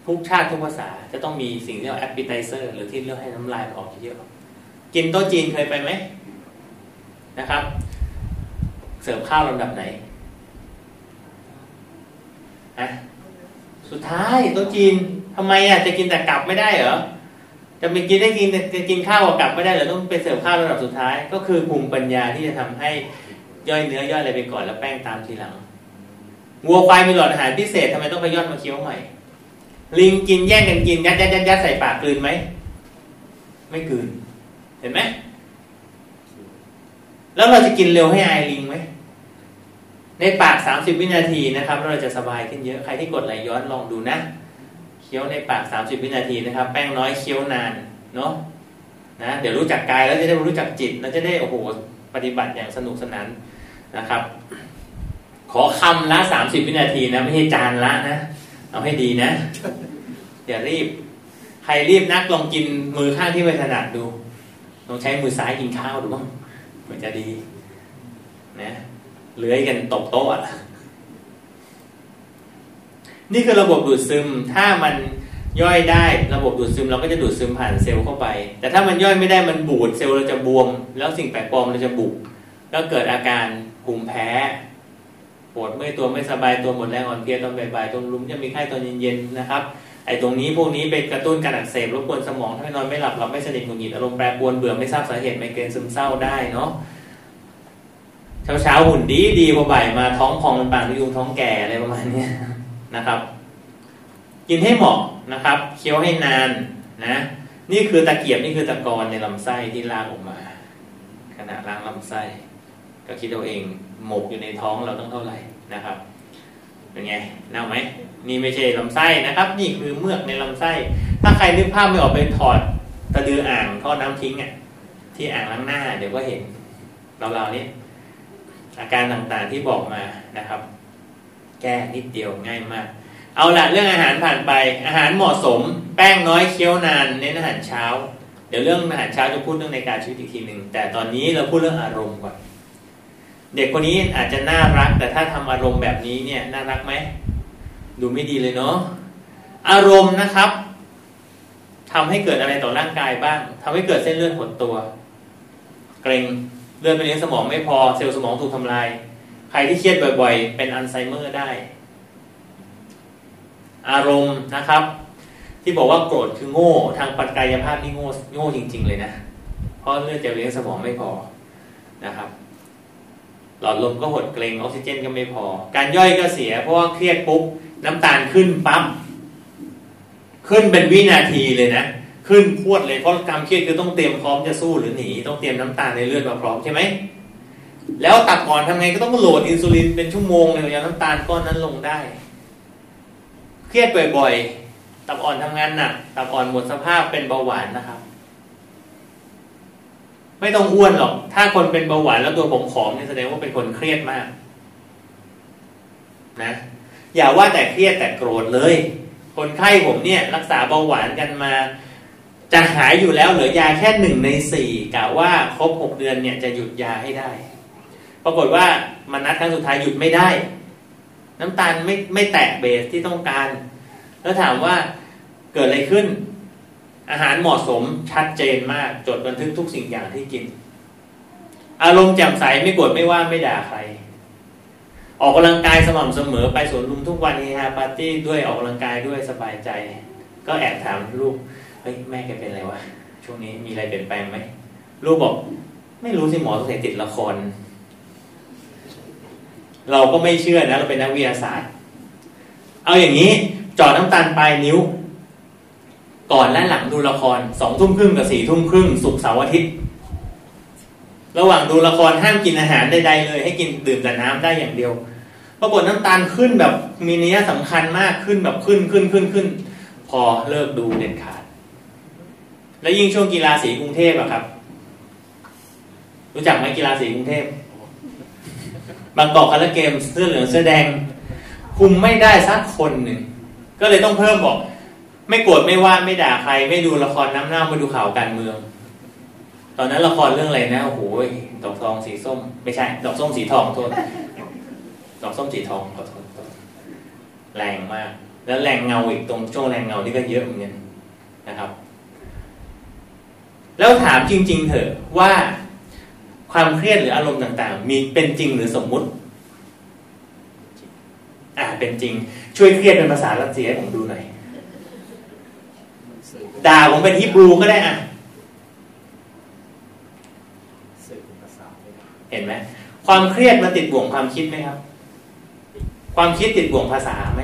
ทุกชาติทุกภาษาจะต้องมีสิ่งที่เรียกว่า appetizer หรือที่เรียกให้น้ำลายออกเยอะกินโต๊ะจีนเคยไปไหม นะครับ เสิร์ฟข้าวลำดับไหนฮะสุดท้ายโต๊ะจีนทำไมอะจะกินแต่กลับไม่ได้เหรอจะไปกินได้กินจะกินข้าวกับกลับไม่ได้เหรอต้องไปเสิร์ฟข้าวลำดับสุดท้าย ก็คือภูมิปัญญาที่จะทำให้ย่อยเนื้อย่อยอะไรไปก่อนแล้วแป้งตามทีหลังวัวควายมีหลอดอาหารพิเศษทำไมต้องไปย่อนมาเคี้ยวใหม่ ลิงกินแย่งกันกินยัดยัดยัดยัดใส่ปากกลืนไหมไม่กลืน เห็นไหม แล้วเราจะกินเร็วให้อายลิงไหมในปากสามสิบวินาทีนะครับเราจะสบายขึ้นเยอะใครที่กดไหลย้อนลองดูนะเคี้ยวในปากสามสิบวินาทีนะครับ แป้งน้อยเคี้ยวนานเนาะนะเดี๋ยวรู้จักกายแล้วจะได้รู้จักจิตแล้วจะได้โอ้โหปฏิบัติอย่างสนุกสนานนะครับ ขอคำละสามสิบวินาทีนะไม่ใช่จานละนะเอาให้ดีนะอย่ารีบ ใครรีบนักลองกินมือข้างที่ไม่ถนัดดูลองใช้มือซ้ายกินข้าวดูบ้าง มันจะดีนะเลื้อยกันตบโต๊ะนี่คือระบบดูดซึม ถ้ามันย่อยได้ระบบดูดซึมเราก็จะดูดซึมผ่านเซลล์เข้าไป แต่ถ้ามันย่อยไม่ได้มันบูดเซลล์เราจะบวม แล้วสิ่งแปลกปลอมเราจะบุก แล้วเกิดอาการภูมิแพ้ปวดเมื่อยตัวไม่สบายตัวหมดแรงอ่อนเพลียตอนบ่ายๆตรงรุมจะมีไข้ตอนเย็นๆนะครับ ไอ้ตรงนี้พวกนี้เป็นกระตุ้นการอักเสบรบกวนสมองทำให้นอนไม่หลับหลับไม่สนิทหงุดหงิดอารมณ์แปรปรวนเบื่อไม่ทราบสาเหตุไมเกรนซึมเศร้าได้เนาะเช้าเช้าหุ่นดีดีพอบ่ายมาท้องพองเป็นปานยุงท้องแก่อะไรประมาณนี้นะครับ กินให้เหมาะนะครับ เคี้ยวให้นานนะ นี่คือตะเกียบนี่คือตะกอนในลำไส้ที่ลากออกมา ขณะล้างลำไส้ ก็คิดเอาเองหมกอยู่ในท้องเราต้องเท่าไหร่นะครับ เป็นไงน่าไหมนี่ไม่ใช่ลำไส้นะครับ นี่คือเมือกในลำไส้ ถ้าใครนึกภาพไม่ออกไปถอดตะดืออ่างทอดน้ำทิ้งอะที่อ่างล้างหน้า เดี๋ยวก็เห็นเราๆนี้อาการต่างๆที่บอกมานะครับ แก้นิดเดียวง่ายมาก เอาละเรื่องอาหารผ่านไป อาหารเหมาะสม แป้งน้อยเคี้ยวนานเน้นอาหารเช้า เดี๋ยวเรื่องอาหารเช้าจะพูดเรื่องในการชีวิตอีกทีหนึ่งแต่ตอนนี้เราพูดเรื่องอารมณ์ก่อน เด็กคนนี้อาจจะน่ารัก แต่ถ้าทำอารมณ์แบบนี้เนี่ยน่ารักไหมดูไม่ดีเลยเนาะอารมณ์นะครับทำให้เกิดอะไรต่อร่างกายบ้างทำให้เกิดเส้นเลือดหดตัว เกร็งเลือดไปเลี้ยงสมองไม่พอเซลล์สมองถูกทำลาย ใครที่เครียดบ่อยๆ เป็นอัลไซเมอร์ได้ อารมณ์นะครับ ที่บอกว่าโกรธคือโง่ ทางปัจกายภาพนี่โง่โง่จริง ๆ เลยนะเพราะเลือดจะเลี้ยงสมองไม่พอนะครับ ลอดลมก็หดเกรงออกซิเจนก็ไม่พอ การย่อยก็เสีย เพราะว่าเครียดปุ๊บน้ำตาลขึ้นปั๊มขึ้นเป็นวินาทีเลยนะขึ้นพวดเลยเพราะความเครียดคือต้องเตรียมพร้อมจะสู้หรือหนีต้องเตรียมน้ำตาลในเลือดมาพร้อมใช่ไหมแล้วตับอ่อนทำไงก็ต้องโหลดอินซูลินเป็นชั่วโมงเลยอย่าน้ำตาลก้อนนั้นลงได้ เครียดบ่อยๆตับอ่อนทำงานหนักตับอ่อนหมดสภาพเป็นเบาหวานนะครับ ไม่ต้องอ้วนหรอก ถ้าคนเป็นเบาหวานแล้วตัวผมผอมนี่แสดงว่าเป็นคนเครียดมาก นะ อย่าว่าแต่เครียดแต่โกรธเลย คนไข้ผมเนี่ย รักษาเบาหวานกันมา จะหายอยู่แล้วเหลือยาแค่หนึ่งในสี่กะว่าครบหกเดือนเนี่ยจะหยุดยาให้ได้ ปรากฏว่ามันนัดครั้งสุดท้ายหยุดไม่ได้ น้ำตาลไม่ไม่แตะเบสที่ต้องการ แล้วถามว่าเกิดอะไรขึ้น อาหารเหมาะสมชัดเจนมาก จดบันทึกทุกสิ่งอย่างที่กิน อารมณ์แจ่มใสไม่โกรธไม่ว่าไม่ด่าใคร ออกกำลังกายสม่ำเสมอไปสวนลุมทุกวันเฮฮาปาร์ตี้ด้วยออกกำลังกายด้วยสบายใจ ก็แอบถามลูกเฮ้ยแม่แกเป็นอะไรวะช่วงนี้มีอะไรเปลี่ยนแปลงไหมลูกบอก ไม่รู้สิหมอสงสัยติดละคร เราก็ไม่เชื่อนะ เราเป็นนักวิทยาศาสตร์ เอาอย่างนี้จอดน้ำตาลปลายนิ้ว ก่อนและหลังดูละครสองทุ่มครึ่งกับสี่ทุ่มครึ่งสุกเสาร์อาทิตย์ ระหว่างดูละครห้ามกินอาหารใดๆเลย ให้กินดื่มแต่น้ำได้อย่างเดียว ปรากฏน้ำตาลขึ้นแบบมีนัยสำคัญมากขึ้นแบบขึ้นขึ้นขึ้นขึ้น พอเลิกดูเด็ดขาด แล้วยิ่งช่วงกีฬาสีกรุงเทพอะครับ รู้จักไหมกีฬาสีกรุงเทพบางกอกคาราเกมเสื้อเหลืองเสื้อแดง คุมไม่ได้สักคนหนึ่งก็เลยต้องเพิ่มบอก ไม่โกรธไม่ว่าไม่ด่าใคร ไม่ดูละครน้ำเน่าม่ดูข่าวการเมือง ตอนนั้นละครเรื่องอะไรนะโอ้โหดอกทองสีส้ม ไม่ใช่ ดอกส้มสีทองโทษดอกส้มสีทองขอโทษแรงมาก แล้วแรงเงาอีกตรงช่วงแรงเงานี่ก็เยอะเหมือนกันนะครับ แล้วถามจริง ๆ เถอะว่าความเครียดหรืออารมณ์ต่าง ๆ มีเป็นจริงหรือสมมุติ อ่าเป็นจริง ช่วยเครียดเป็นภาษารัสเซียให้ผมดูหน่อย ด่าผมเป็นฮิบรูก็ได้อะเห็นไหมความเครียดมันติดบ่วงความคิดไหมครับ ความคิดติดบ่วงภาษาไหม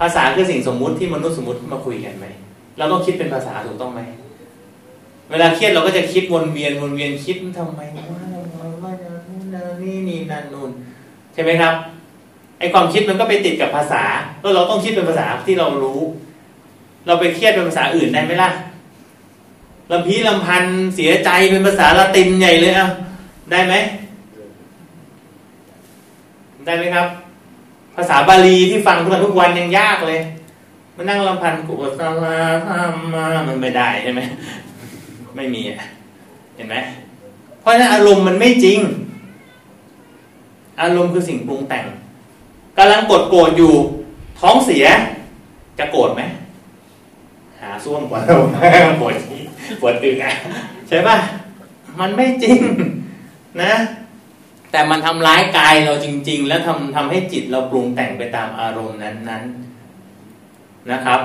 ภาษาคือสิ่งสมมุติที่มนุษย์สมมติมาคุยกันไหมเราต้องคิดเป็นภาษาถูกต้องไหมเวลาเครียดเราก็จะคิดวนเวียนวนเวียนคิดทำไมว่าว่านี่นี่นั่นนู่นใช่ไหมครับไอความคิดมันก็ไปติดกับภาษาก็เราต้องคิดเป็นภาษาที่เรารู้ เราไปเครียดเป็นภาษาอื่นได้ไหมล่ะลำพีลำพันเสียใจเป็นภาษาละตินใหญ่เลยอะได้ไหมได้ไหมครับ ภาษาบาลีที่ฟังทุกวันทุกวันยังยากเลยมันนั่งลำพันกุศลธรรมามันไม่ได้ใช่ไหมไม่มีอะเห็นไหมเพราะฉะนั้นอารมณ์มันไม่จริง อารมณ์คือสิ่งปรุงแต่งกำลังกดโกรธอยู่ ท้องเสีย จะโกรธไหม หาส้วมกว่าเราปวดปวดตึงอะใช่ป่ะมันไม่จริงนะ แต่มันทำร้ายกายเราจริง ๆ แล้วทำทำให้จิตเราปรุงแต่งไปตามอารมณ์นั้นๆนะครับ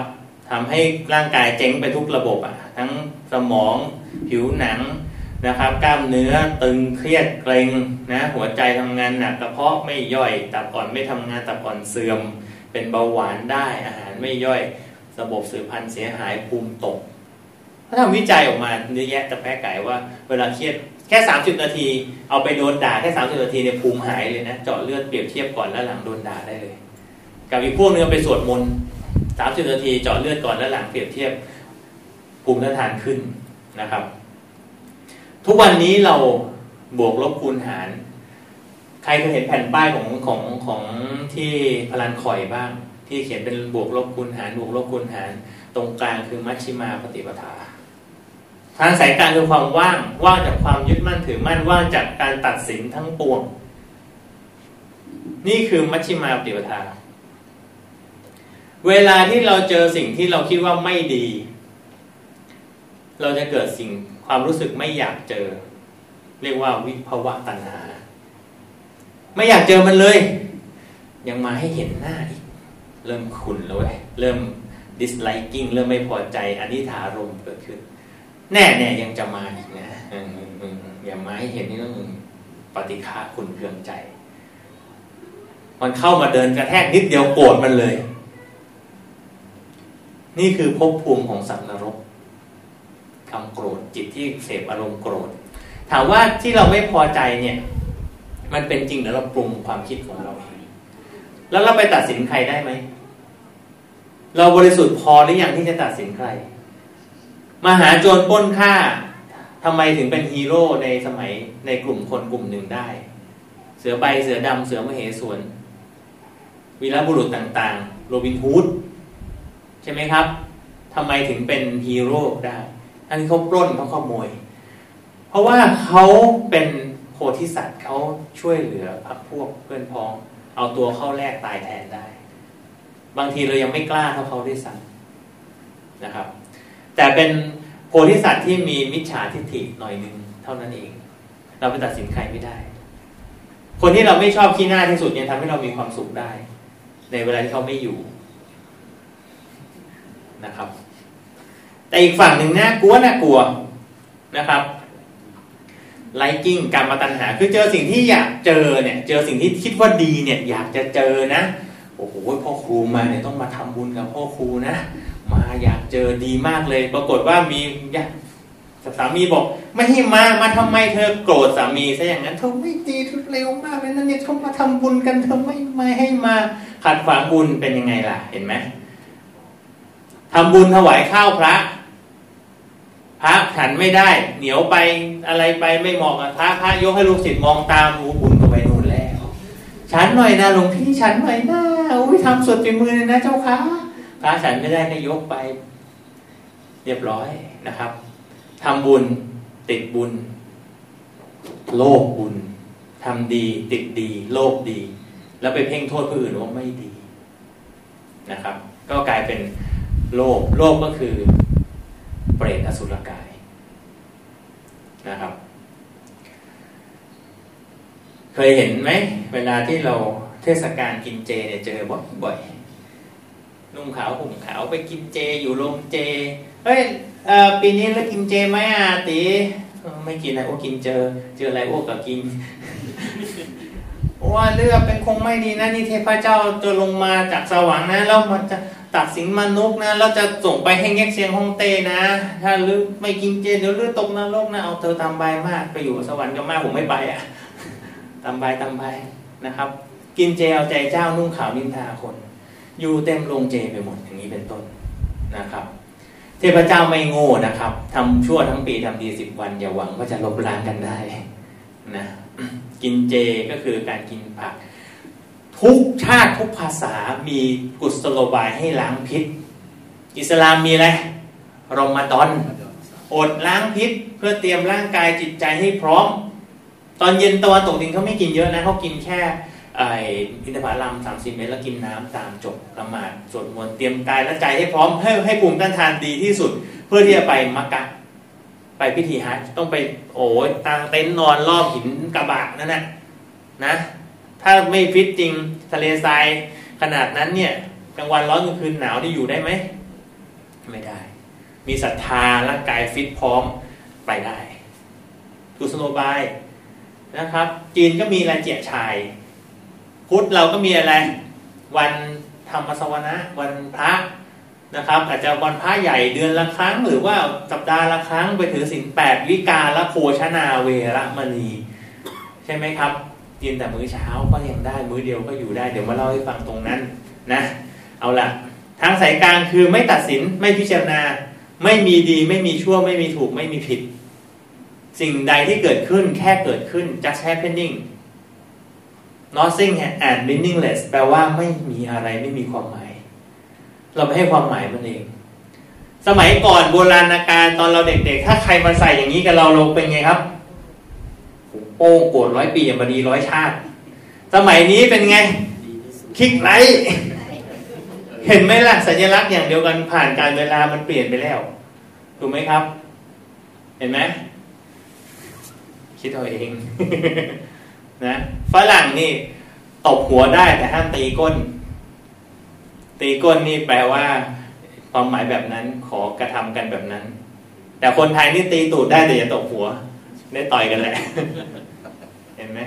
ทำให้ร่างกายเจ๊งไปทุกระบบอะ ทั้งสมองผิวหนังนะครับ กล้ามเนื้อตึงเครียดเกร็งนะ หัวใจทำงานหนักกระเพาะไม่ย่อยตับอ่อนไม่ทำงานตับอ่อนเสื่อม เป็นเบาหวานได้อาหารไม่ย่อย ระบบสืบพันธุ์เสียหายภูมิตกเขาทำวิจัยออกมาเยอะแยะแต่แพ้ไก่ว่า เวลาเครียดแค่สามสิบนาที เอาไปโดนด่าแค่สามสิบนาทีเนี่ยภูมิหายเลยนะเจาะเลือดเปรียบเทียบก่อนและหลังโดนด่าได้เลย กับอีกพวกนึงไปสวดมนต์สามสิบนาทีเจาะเลือดก่อนและหลังเปรียบเทียบภูมิต้านทานขึ้นนะครับ ทุกวันนี้เราบวกลบคูณหาร ใครเคยเห็นแผ่นป้ายของของของที่พลันคอยบ้าง ที่เขียนเป็นบวกลบคูณหารบวกลบคูณหาร ตรงกลางคือมัชชิมาปฏิปทา ทางสายกลางคือความว่างว่างจากความยึดมั่นถือมั่นว่างจากการตัดสินทั้งปวง นี่คือมัชชิมาปฏิปทา เวลาที่เราเจอสิ่งที่เราคิดว่าไม่ดี เราจะเกิดสิ่งความรู้สึกไม่อยากเจอ เรียกว่าวิภวะตัณหา ไม่อยากเจอมันเลย ยังมาให้เห็นหน้าอีก เริ่มขุนแล้วเว้ยเริ่ม disliking เริ่มไม่พอใจอนิถารมเกิดขึ้น แน่แน่ยังจะมาอีกนะอย่ามาให้เห็นนี่ต้องปฏิฆาคุณเคืองใจ มันเข้ามาเดินกระแทกนิดเดียวโกรธมันเลย นี่คือภพภูมิของสัตว์นรกคำโกรธจิตที่เสพอารมณ์โกรธ ถามว่าที่เราไม่พอใจเนี่ย มันเป็นจริงหรือเราปรุงความคิดของเราเองแล้วเราไปตัดสินใครได้ไหม เราบริสุทธิ์พอหรือยังที่จะตัดสินใครมาหาโจรป้นฆ่าทำไมถึงเป็นฮีโร่ในสมัยในกลุ่มคนกลุ่มหนึ่งได้ เสือใบเสือดำเสือมเหสวนวีรบุรุษต่างๆ โรบินฮูดใช่ไหมครับทำไมถึงเป็นฮีโร่ได้อันนี้เขาปล้นเขาขโมย เพราะว่าเขาเป็นโพธิสัตว์เขาช่วยเหลือพักพวกเพื่อนพ้อง เอาตัวเข้าแลกตายแทนได้ บางทีเรายังไม่กล้าเท่าเขาด้วยซ้ำนะครับ แต่เป็นโพธิสัตว์ที่มีมิจฉาทิฏฐิหน่อยหนึ่งเท่านั้นเอง เราไปตัดสินใครไม่ได้ คนที่เราไม่ชอบขี้หน้าที่สุดเนี่ยทำให้เรามีความสุขได้ ในเวลาที่เขาไม่อยู่นะครับ แต่อีกฝั่งหนึ่งน่ากลัวน่ากลัวนะครับไลกิ้งการมาตัญหา คือเจอสิ่งที่อยากเจอเนี่ย เจอสิ่งที่คิดว่าดีเนี่ย อยากจะเจอนะ โอ้โหพ่อครูมาเนี่ยต้องมาทำบุญกับพ่อครูนะ มาอยากเจอดีมากเลย ปรากฏว่ามีสามีบอก ไม่ให้มามาทำไมเธอโกรธสามีซะอย่างนั้นเธอไม่ดีทุเร็วมากเลยนั่นเนี่ยเขามาทำบุญกันเธอไม่ไม่ให้มาขัดฝางบุญเป็นยังไงล่ะ เห็นไหมทำบุญถวายข้าวพระ พระฉันไม่ได้ เหนียวไปอะไรไปไม่เหมาะกับพระพระยกให้ลูกศิษย์มองตามหูบุญก็ไปนู่นแล้วฉันหน่อยนะหลวงพี่ฉันหน่อยนะ ทำสดฝีมือเลยนะเจ้าค่ะพระฉันไม่ได้นายกไป เรียบร้อยนะครับทำบุญติดบุญ โลภบุญทำดีติดดี โลภดี แล้วไปเพ่งโทษผู้อื่นว่าไม่ดีนะครับ ก็กลายเป็นโลภโลภก็คือ เปรตอสุรกายนะครับ เคยเห็นไหม เวลาที่เรา ทศกาลกินเจเนี่ยเจอบ่อยๆนุ่งขาวห่มขาวไปกินเจอยู่โรงเจ เฮ้ยปีนี้แล้วกินเจไหมอะตีไม่กินอะไรโอ้กินเจอ เจออะไรโอ้ก็กินว่าเลือกเป็นคงไม่ดีนะนี่เทพเจ้าจะลงมาจากสวรรค์นะแล้วมันจะตัดสิงมนุษย์นะเราจะส่งไปให้เง็กเซียงฮ่องเต้นะ ถ้าลือไม่กินเจเดี๋ยวลือตกนรกนะเอาเธอตามใบมากไปอยู่สวรรค์กับมากผมไม่ไปอะตามใบตามใบนะครับ กินเจเอาใจเจ้านุ่งขาวนินทาคน อยู่เต็มโรงเจไปหมดอย่างนี้เป็นต้นนะครับ เทพเจ้าไม่โง่นะครับทำชั่วทั้งปีทำดีสิบวัน อย่าหวังว่าจะลบล้างกันได้นะกินเจก็คือการกินผัก ทุกชาติทุกภาษามีกุศโลบายให้ล้างพิษ อิสลามมีอะไรรอมฎอนอดล้างพิษเพื่อเตรียมร่างกายจิตใจให้พร้อม ตอนเย็นตะวันตกดินเขาไม่กินเยอะนะเขากินแค่ ไอ้อินทผลัมสามสิบเมตรแล้วกินน้ำตามจบละหมาดสวดมนต์เตรียมกายและใจให้พร้อมให้ให้ภูมิต้านทานดีที่สุด เพื่อที่จะไปมักกะไปพิธีฮัจต้องไปโอ้ยตางเต็นท์นอนรอบหินกระบะนั่นแหละนะ ถ้าไม่ฟิตจริงทะเลทรายขนาดนั้นเนี่ยกลางวันร้อนกลางคืนหนาวที่อยู่ได้ไหมไม่ได้ มีศรัทธาร่างกายฟิตพร้อมไปได้กุศโลบายนะครับ จีนก็มีอะไรเจียชาย พุทธเราก็มีอะไร วันธรรมสวนะ วันพระนะครับ อาจจะวันพระใหญ่เดือนละครั้ง หรือว่าสัปดาห์ละครั้งไปถือสินแปดวิกาละโภชนาเวรมณี ใช่ไหมครับกินแต่มื้อเช้าก็ยังได้มื้อเดียวก็อยู่ได้เดี๋ยวมาเล่าให้ฟังตรงนั้นนะเอาละทางสายกลางคือไม่ตัดสินไม่พิจารณา ไม่มีดีไม่มีชั่วไม่มีถูกไม่มีผิด สิ่งใดที่เกิดขึ้นแค่เกิดขึ้น just happening nothing and meaningless แปลว่าไม่มีอะไรไม่มีความหมาย เราไม่ให้ความหมายมันเอง สมัยก่อนโบราณการตอนเราเด็กๆ ถ้าใครมาใส่อย่างนี้กับเราเราเป็นไงครับโป้งโกรธร้อยปีอย่างบดีร้อยชาติ สมัยนี้เป็นไง คลิกไลค์เห็นไหมล่ะสัญลักษณ์อย่างเดียวกันผ่านการเวลามันเปลี่ยนไปแล้ว ถูกไหมครับ เห็นไหมคิดเอาเอง นะฝรั่งนี่ตบหัวได้แต่ห้ามตีก้น ตีก้นนี่แปลว่า ความหมายแบบนั้นขอกระทำกันแบบนั้น แต่คนไทยนี่ตีตูดได้แต่อย่าตบหัว ได้ต่อยกันแหละ เห็นไหม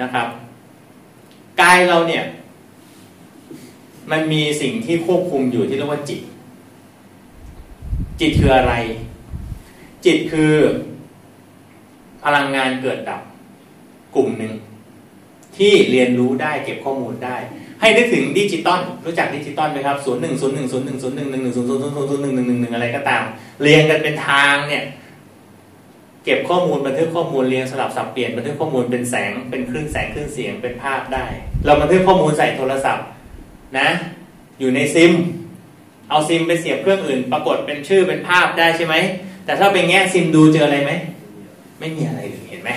นะครับกายเราเนี่ย มันมีสิ่งที่ควบคุมอยู่ที่เรียกว่าจิต จิตคืออะไร จิตคือ พลังงานเกิดดับกลุ่มหนึ่ง ที่เรียนรู้ได้เก็บข้อมูลได้ ให้นึกถึงดิจิตอลรู้จักดิจิตอลไหมครับศูนย์หนึ่งศูนย์หนึ่งศูนย์หนึ่งศูนย์หนึ่งหนึ่งหนึ่งศูนย์ศูนย์ศูนย์ศูนย์หนึ่งหนึ่งหนึ่งหนึ่งอะไรก็ตาม เรียงกันเป็นทางเนี่ยเก็บข้อมูลบันทึกข้อมูลเรียงสลับสับเปลี่ยนบันทึกข้อมูลเป็นแสงเป็นคลื่นแสงคลื่นเสียงเป็นภาพได้ เราบันทึกข้อมูลใส่โทรศัพท์นะ อยู่ในซิม เอาซิมไปเสียบเครื่องอื่น ปรากฏเป็นชื่อเป็นภาพได้ใช่ไหมแต่ถ้าเป็นแง่ซิมดูเจออะไรไหม ไม่มีอะไรเลยเห็นไหม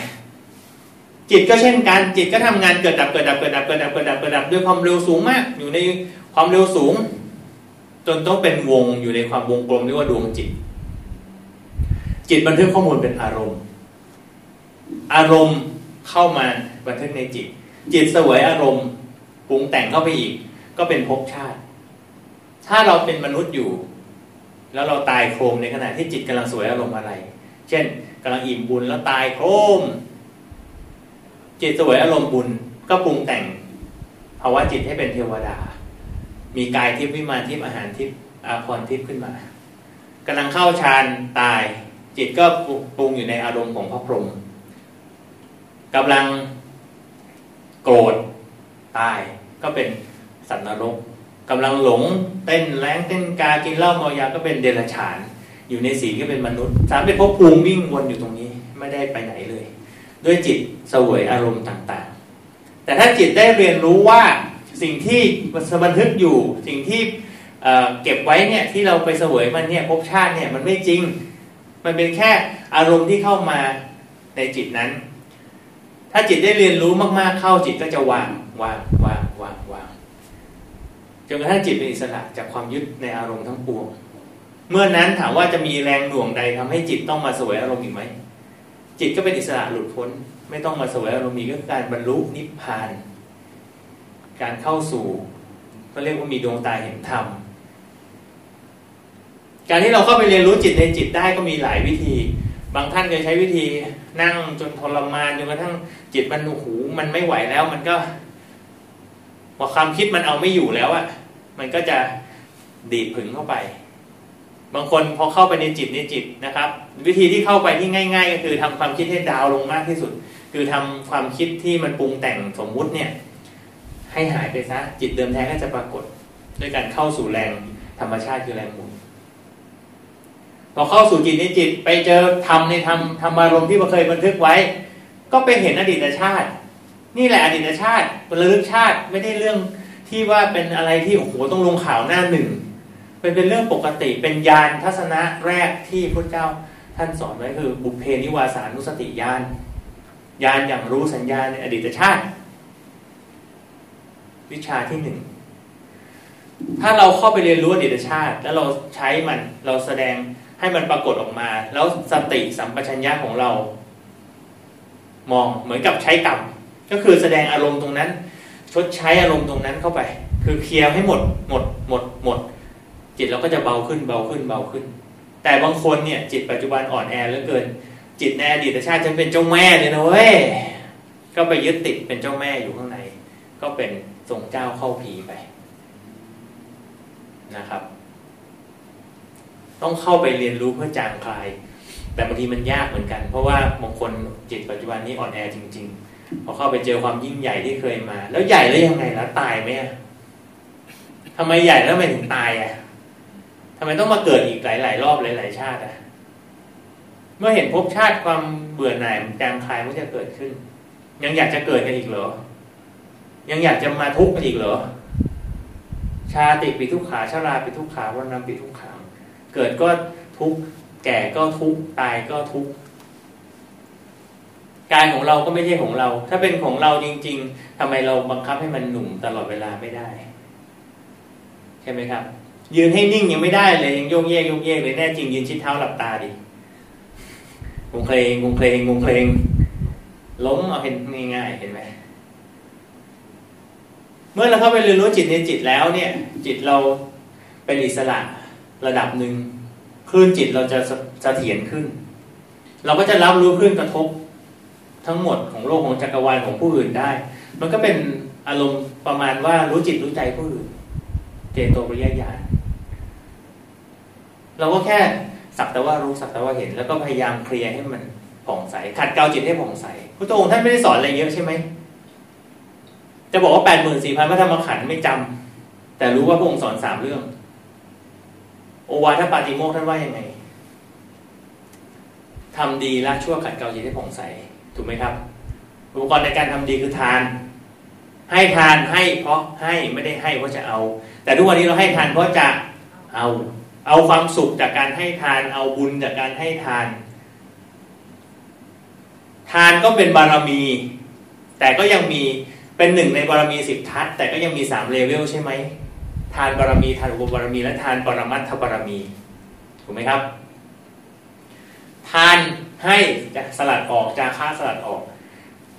จิตก็เช่นกันจิตก็ทำงานเกิดดับเกิดดับเกิดดับเกิดดับเกิดดับเกิดดับด้วยความเร็วสูงมาก อยู่ในความเร็วสูง จนต้องเป็นวงอยู่ในความวงกลมเรียกว่าดวงจิต จิตบันทึกข้อมูลเป็นอารมณ์ อารมณ์เข้ามาบันทึกในจิต จิตเสวยอารมณ์ปรุงแต่งเข้าไปอีก ก็เป็นภพชาติ ถ้าเราเป็นมนุษย์อยู่ แล้วเราตายโครมในขณะที่จิตกำลังสวยอารมณ์อะไร เช่นกำลังอิ่มบุญแล้วตายโครม จิตสวยอารมณ์บุญก็ปรุงแต่งภาวะจิตให้เป็นเทวดา มีกายทิพย์วิมานทิพย์อาหารทิพย์อาภรทิพย์ขึ้นมากำลังเข้าฌานตาย จิตก็ปรุงอยู่ในอารมณ์ของพระพรหมกำลังโกรธตายก็เป็นสัตว์นรกกำลังหลงเต้นแรงเต้นกากินเหล้าเมายาก็เป็นเดรัจฉาน อยู่ในสีก็เป็นมนุษย์สามเป็นภพภูมิวิ่งวนอยู่ตรงนี้ไม่ได้ไปไหนเลย ด้วยจิตเสวยอารมณ์ต่างๆ แต่ถ้าจิตได้เรียนรู้ว่าสิ่งที่บันทึกอยู่สิ่งที่เก็บไว้เนี่ยที่เราไปเสวยมันเนี่ยภพชาติเนี่ยมันไม่จริง มันเป็นแค่อารมณ์ที่เข้ามาในจิตนั้น ถ้าจิตได้เรียนรู้มากๆเข้าจิตก็จะวางวางวางวางวางจนกระทั่งจิตเป็นอิสระจากความยึดในอารมณ์ทั้งปวง เมื่อนั้นถามว่าจะมีแรงหน่วงใดทำให้จิตต้องมาสวยอารมณ์อีกไหมจิตก็เป็นอิสระหลุดพ้น ไม่ต้องมาสวยอารมณ์อีกก็คือการบรรลุนิพพาน การเข้าสู่ก็เรียกว่ามีดวงตาเห็นธรรมการที่เราเข้าไปเรียนรู้จิตในจิตได้ก็มีหลายวิธี บางท่านเคยใช้วิธีนั่งจนทรมานจนกระทั่งจิตมันหูมันไม่ไหวแล้ว มันก็พอความคิดมันเอาไม่อยู่แล้วอะมันก็จะดีดผึ่งเข้าไป บางคนพอเข้าไปในจิตในจิตนะครับ วิธีที่เข้าไปที่ง่าย ๆ ก็คือทำความคิดให้ดาวลงมากที่สุด คือทำความคิดที่มันปรุงแต่งสมมุติเนี่ย ให้หายไปซะจิตเดิมแท้ก็จะปรากฏ ด้วยการเข้าสู่แรงธรรมชาติคือแรงหมุนพอเข้าสู่จิตในจิตไปเจอธรรมในธรรมธรรมารมณ์ที่เราเคยบันทึกไว้ ก็ไปเห็นอดีตชาติ นี่แหละอดีตชาติระลึกชาติไม่ได้เรื่องที่ว่าเป็นอะไรที่โอ้โหต้องลงข่าวหน้าหนึ่ง เป็นเป็นเรื่องปกติเป็นยานทัศนะแรกที่พระเจ้าท่านสอนไว้คือ บุพเพนิวาสานุสติยานยานอย่างรู้สัญญาในอดีตชาติ วิชาที่หนึ่งถ้าเราเข้าไปเรียนรู้อดีตชาติ แล้วเราใช้มันเราแสดงให้มันปรากฏออกมา แล้วสติสัมปชัญญะของเรา มองเหมือนกับใช้กรรมก็คือแสดงอารมณ์ตรงนั้น ชดใช้อารมณ์ตรงนั้นเข้าไป คือเคลียร์ให้หมด หมด หมด หมด จิตเราก็จะเบาขึ้นเบาขึ้นเบาขึ้น แต่บางคนเนี่ย จิตปัจจุบันอ่อนแอเหลือเกิน จิตในอดีตชาติฉันเป็นเจ้าแม่เลยนะเว้ยก็ไปยึดติดเป็นเจ้าแม่อยู่ข้างใน ก็เป็นทรงเจ้าเข้าผีไปนะครับ ต้องเข้าไปเรียนรู้เพื่อจางคลาย แต่บางทีมันยากเหมือนกัน เพราะว่าบางคนจิตปัจจุบันนี้อ่อนแอจริง ๆ พอเข้าไปเจอความยิ่งใหญ่ที่เคยมา แล้วใหญ่แล้วยังไงแล้วตายไหมทำไมใหญ่แล้วไม่ถึงตายอะ ทำไมต้องมาเกิดอีกหลาย ๆ รอบหลาย ๆ ชาติอะ เมื่อเห็นภพชาติความเบื่อหน่ายจางคลายมันจะเกิดขึ้น ยังอยากจะเกิดกันอีกเหรอ ยังอยากจะมาทุกข์กันอีกเหรอ ชาติปีทุกขาชาราปีทุกขาวันนำปีทุกขาเกิดก็ทุกข์แก่ก็ทุกข์ตายก็ทุกข์กายของเราก็ไม่ใช่ของเรา ถ้าเป็นของเราจริง ๆทำไมเราบังคับให้มันหนุ่มตลอดเวลาไม่ได้ ใช่ไหมครับ ยืนให้นิ่งยังไม่ได้เลยยังโยกเยกโยกเยกเลยแน่จริงยืนชิดเท้าหลับตาดิงงเพลงงงเพลงงงเพลงล้มเอาเห็นง่ายๆเห็นไหมเมื่อเราเข้าไปเรียนรู้จิตในจิตแล้วเนี่ย จิตเราเป็นอิสระระดับหนึ่งคลื่นจิตเราจะเถียรขึ้น เราก็จะรับรู้คลื่นกระทบทั้งหมดของโลกของจักรวาลของผู้อื่นได้ มันก็เป็นอารมณ์ประมาณว่ารู้จิตรู้ใจผู้อื่น เจโตปริยญาณเราก็แค่สักแต่ว่ารู้สักแต่ว่าเห็น แล้วก็พยายามเคลียร์ให้มันผ่องใสขัดเกลาจิตให้ผ่องใสพระองค์ท่านไม่ได้สอนอะไรเยอะใช่ไหมจะบอกว่าแปดหมื่นสี่พันพระธรรมขันธ์ไม่จำแต่รู้ว่าพระองค์สอนสามเรื่อง โอวาทปาติโมกท่านว่ายังไงทำดีละชั่วขัดเกลาจิตให้ผ่องใส ถูกไหมครับ อุปกรณ์ในการทำดีคือทาน ให้ทานให้เพราะให้ไม่ได้ให้เพราะจะเอา แต่ทุกวันนี้เราให้ทานเพราะจะเอาเอาความสุขจากการให้ทาน เอาบุญจากการให้ทาน ทานก็เป็นบารมี แต่ก็ยังมีเป็นหนึ่งในบารมีสิบทัศแต่ก็ยังมีสามเลเวลใช่ไหมทานบารมีทานอุปบารมี และทานปรมัตถบารมีถูกไหมครับ ทานให้จะสลัดออกจาค่าสลัดออก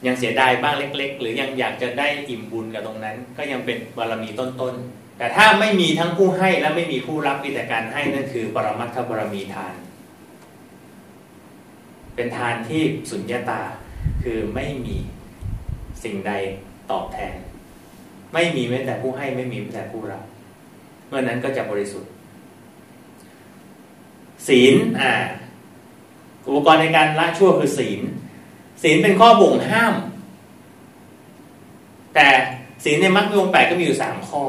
ยังเสียดายบ้างเล็ก ๆ หรือยังอยากจะได้อิ่มบุญกับตรงนั้น ก็ยังเป็นบารมีต้นๆ แต่ถ้าไม่มีทั้งผู้ให้และไม่มีผู้รับมีแต่การให้นั่นคือ ปรมัตถบารมีทาน เป็นทานที่สุญญตาคือไม่มีสิ่งใดตอบแทน ไม่มีแม้แต่ผู้ให้ไม่มีแม้แต่ผู้รับ เมื่อนั้นก็จะบริสุทธิ์ ศีลอ่าอุปกรณ์ในการละชั่วคือศีล ศีลเป็นข้อบ่งห้าม แต่ศีลในมรรคมีองแปดก็มีอยู่สามข้อ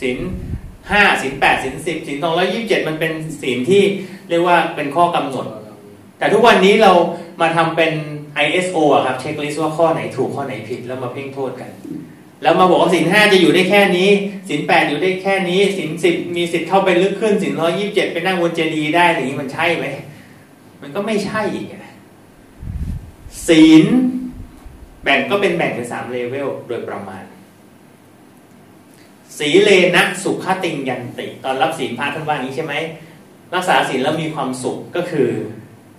ศีลห้าศีลแปดศีลสิบศีลสองร้อยยี่สิบเจ็ดมันเป็นศีลที่เรียกว่าเป็นข้อกำหนด แต่ทุกวันนี้เรามาทำเป็น ISO อะครับ checklist ว่าข้อไหนถูกข้อไหนผิดแล้วมาเพ่งโทษกัน แล้วมาบอกว่าศีลห้าจะอยู่ได้แค่นี้ศีลแปดอยู่ได้แค่นี้ศีลสิบมีสิทธิ์เข้าไปลึกขึ้นศีลร้อยยี่สิบเจ็ดไปนั่งบนเจดีย์ได้อย่างนี้มันใช่ไหมมันก็ไม่ใช่อีกศีลแบ่งก็เป็นแบ่งเป็นสามเลเวลโดยประมาณ สีเลนะสุขติงยันติ ตอนรับศีลพระท่านว่านี้ใช่ไหมรักษาศีลแล้วมีความสุขก็คือ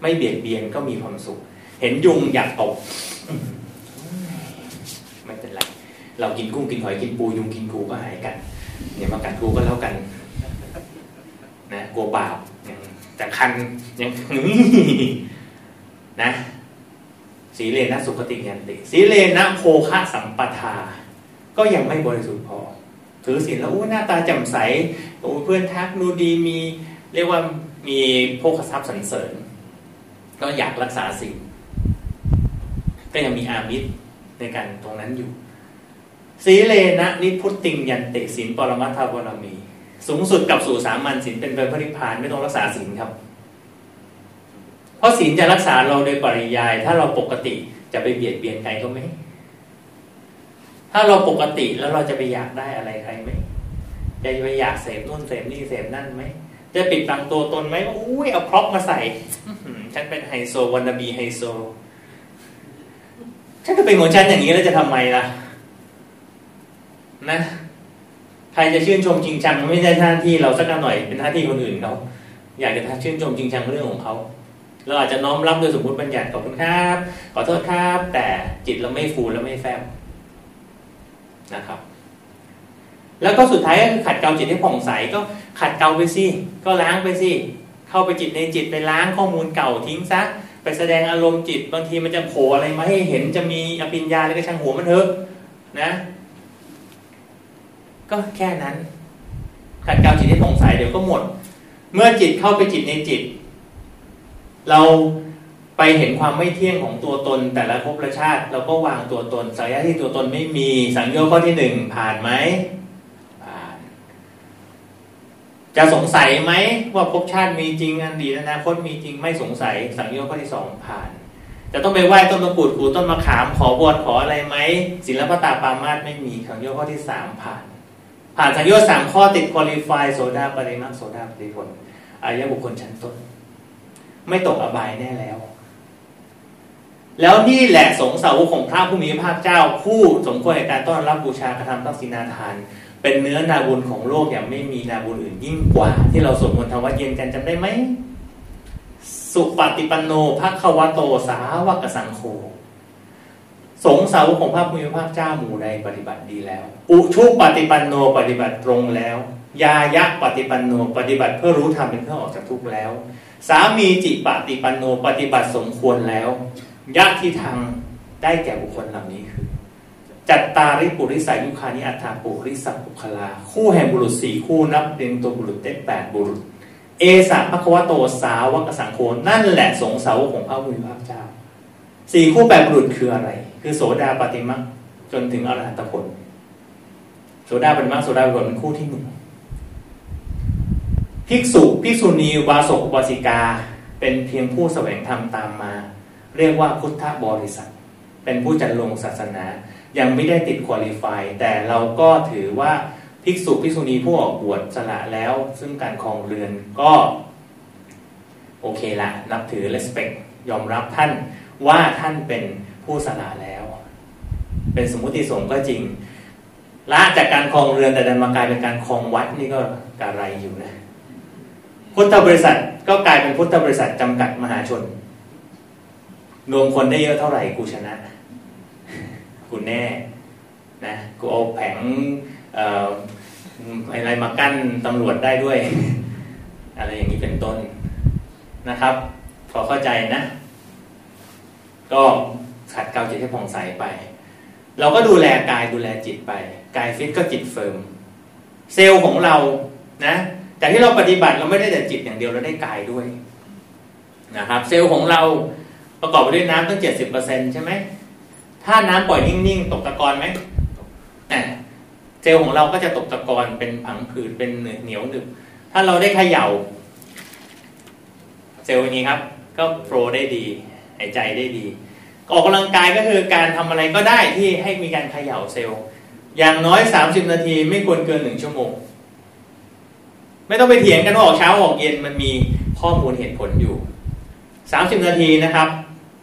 ไม่เบียดเบียนก็มีความสุข เห็นยุงอยากตกไม่เป็นไรเรากินกุ้งกินหอยกินปูยุงกินกูก็หายกันเนี่ยมากัดกูก็แล้วกันนะกลัวบาปแต่คันยังนะสีเลนะสุขติยันติ สีเลนะโคคะสัมปทา ก็ยังไม่บริสุทธิ์พอ ถือศีลแล้วโอ้หน้าตาแจ่มใสโอ้เพื่อนทักนูดีมีเรียกว่ามีโภคทรัพย์สันเสริญ ก็อยากรักษาสิ่งก็ยังมีอามิตรในการตรงนั้นอยู่สีเลนะนิพุตติงยันติสินปรมัตถบรมี สูงสุดกับสู่สามัญสินเป็นพระนิพพานไม่ต้องรักษาสินครับ เพราะศีลจะรักษาเราโดยปริยาย ถ้าเราปกติจะไปเบียดเบียนใครก็ไม่ ถ้าเราปกติแล้วเราจะไปอยากได้อะไรใครไหมจะไปอยากเสพนู่นเสพนี่เสพนั่นไหมจะปิดบังตัวตนไหมว่าอุ้ยเอา prop มาใส่ฉันเป็นไฮโซ wannabe ไฮโซฉันก็เป็นของฉันอย่างนี้แล้วจะทำไมล่ะ นะ ใครจะชื่นชมจริงจังไม่ใช่หน้าที่เราสักหน่อยเป็นหน้าที่คนอื่นเขาอยากจะชื่นชมจริงจังเรื่องของเขาเราอาจจะน้อมรับโดยสมมติบัญญัติขอบคุณครับ ขอโทษครับ แต่จิตเราไม่ฟูและไม่แฟบ นะครับ แล้วก็สุดท้ายก็คือขัดเกลาจิตให้ผ่องใสก็ขัดเกลาไปสิก็ล้างไปสิเข้าไปจิตในจิตไปล้างข้อมูลเก่าทิ้งซะไปแสดงอารมณ์จิตบางทีมันจะโผล่อะไรมาให้เห็นจะมีอภิญญาอะไรก็ช่างหัวมันเถอะนะ ก็แค่นั้น ขัดเกลาจิตให้ผ่องใสเดี๋ยวก็หมด เมื่อจิตเข้าไปจิตในจิต เรา ไปเห็นความไม่เที่ยงของตัวตน แต่ละภพละชาติเราก็วางตัวตน สัญญาที่ตัวตนไม่มีสังโยชน์ข้อที่หนึ่งผ่านไหมผ่าน จะสงสัยไหมว่าภพชาติมีจริงอดีตอนาคตมีจริงไม่สงสัย สังโยชน์ข้อที่สองผ่าน จะต้องไปไหว้ต้นมะกรูดขูต้นมะขามขอบวชขออะไรไหมศิลปตาปามาตไม่มีสังโยชน์ข้อที่สามผ่าน ผ่านสังโยชน์สามข้อติดคุริฟายโซดาปริมาโซดาปริผลอายะบุคคลชั้นต้นไม่ตกอบายแน่แล้ว แล้วนี่แหละสงสาวกของพระผู้มีพระภาคเจ้า ผู้สมควรในการต้อนรับบูชากระทำตั้งศีนาทาน เป็นเนื้อนาบุญของโลกอย่างไม่มีนาบุญอื่นยิ่งกว่า ที่เราสวดมนต์ทำวัดเย็นกันจำได้ไหมสุปฏิปันโนภควโตสาวกสังโฆสงสาวกของพระผู้มีพระภาคเจ้าหมู่ใดปฏิบัติดีแล้ว อุชุปฏิปันโนปฏิบัติตรงแล้ว ยายะปฏิปันโนปฏิบัติเพื่อรู้ธรรมเป็นเครื่อออกจากทุกข์แล้ว สามีจิปฏิปันโนปฏิบัติสมควรแล้ว ยะที่ทางได้แก่บุคคลเหล่านี้คือ จัตตาริปุริสายุคานิอัฏฐาปุริสัปุคลา คู่แห่งบุรุษสี่คู่นับเป็นตัวบุรุษได้แปดบุรุษ เอสะพระควโตสาวกสังโฆนั่นแหละสงสาวของพระผู้มีพระเจ้าสี่คู่แปดบุรุษคืออะไร คือโสดาปฏิมักจนถึงอรหัตผลโสดาปฏิมักโสดาปฏิผลเป็นคู่ที่หนึ่งภิกษุภิกษุณีวาสกวาสิกา เป็นเพียงผู้แสวงธรรมตามมา เรียกว่าพุทธบริษัท เป็นผู้จัดลงศาสนา ยังไม่ได้ติดคุริฟายแต่เราก็ถือว่าภิกษุภิกษุณีผู้ออกบวชสละแล้ว ซึ่งการครองเรือนก็ โอเคละนับถือ respect ยอมรับท่านว่าท่านเป็นผู้สละแล้ว เป็นสมมุติสงฆ์ก็จริงละจากการครองเรือนแต่ดันมากลายเป็นการครองวัดนี่ก็กระไรอยู่นะ พุทธบริษัทก็กลายเป็นพุทธบริษัทจำกัดมหาชน รวมคนได้เยอะเท่าไหร่กูชนะ กูแน่นะกูเอาแผงอะไรมากั้นตำรวจได้ด้วย อะไรอย่างนี้เป็นต้นนะครับ พอเข้าใจนะ ก็ขัดเกลาจิตให้ผ่องใสไป เราก็ดูแลกายดูแลจิตไป กายฟิตก็จิต firm เซลล์ของเรานะแต่ที่เราปฏิบัติเราไม่ได้แต่จิตอย่างเดียวเราได้กายด้วยนะครับ เซลล์ของเรา ประกอบไปด้วยน้ำตั้งเจ็ดสิบเปอร์เซ็นใช่ไหมถ้าน้ำปล่อยนิ่งๆตกตะกอนไหมเซลของเราก็จะตกตะกอนเป็นผังผืดเป็นเหนียวหนึบถ้าเราได้เขย่าเซลล์นี้ครับ ก็โฟลได้ดีหายใจได้ดี ออกกำลังกายก็คือการทำอะไรก็ได้ที่ให้มีการเขย่าเซลล์ อย่างน้อยสามสิบนาทีไม่ควรเกินหนึ่งชั่วโมง ไม่ต้องไปเถียงกันว่าออกเช้าออกเย็นมันมีข้อมูลเหตุผลอยู่สามสิบนาทีนะครับ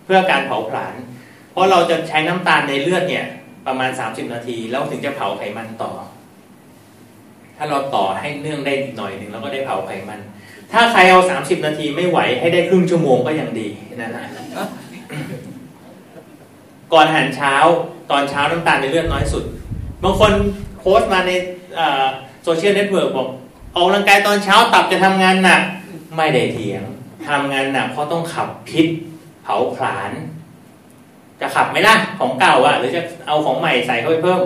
เพื่อการเผาผลาญเพราะเราจะใช้น้ำตาลในเลือดเนี่ย ประมาณสามสิบนาที แล้วถึงจะเผาไขมันต่อ ถ้าเราต่อให้เนื่องได้หน่อยหนึ่งแล้วก็ได้เผาไขมัน ถ้าใครเอาสามสิบนาทีไม่ไหวให้ได้ครึ่งชั่วโมงก็ยังดีนั่นนะก่อนอาหารเช้าตอนเช้าน้ำตาลในเลือดน้อยสุด บางคนโพสต์มาในsocial network บอกออกกำลังกายตอนเช้าตับจะทำงานหนัก ไม่ได้เถียงทำงานหนักเพราะต้องขับพิษ เผาผลาญจะขับไหมล่ะของเก่าอะหรือจะเอาของใหม่ใส่เข้าไปเพิ่ม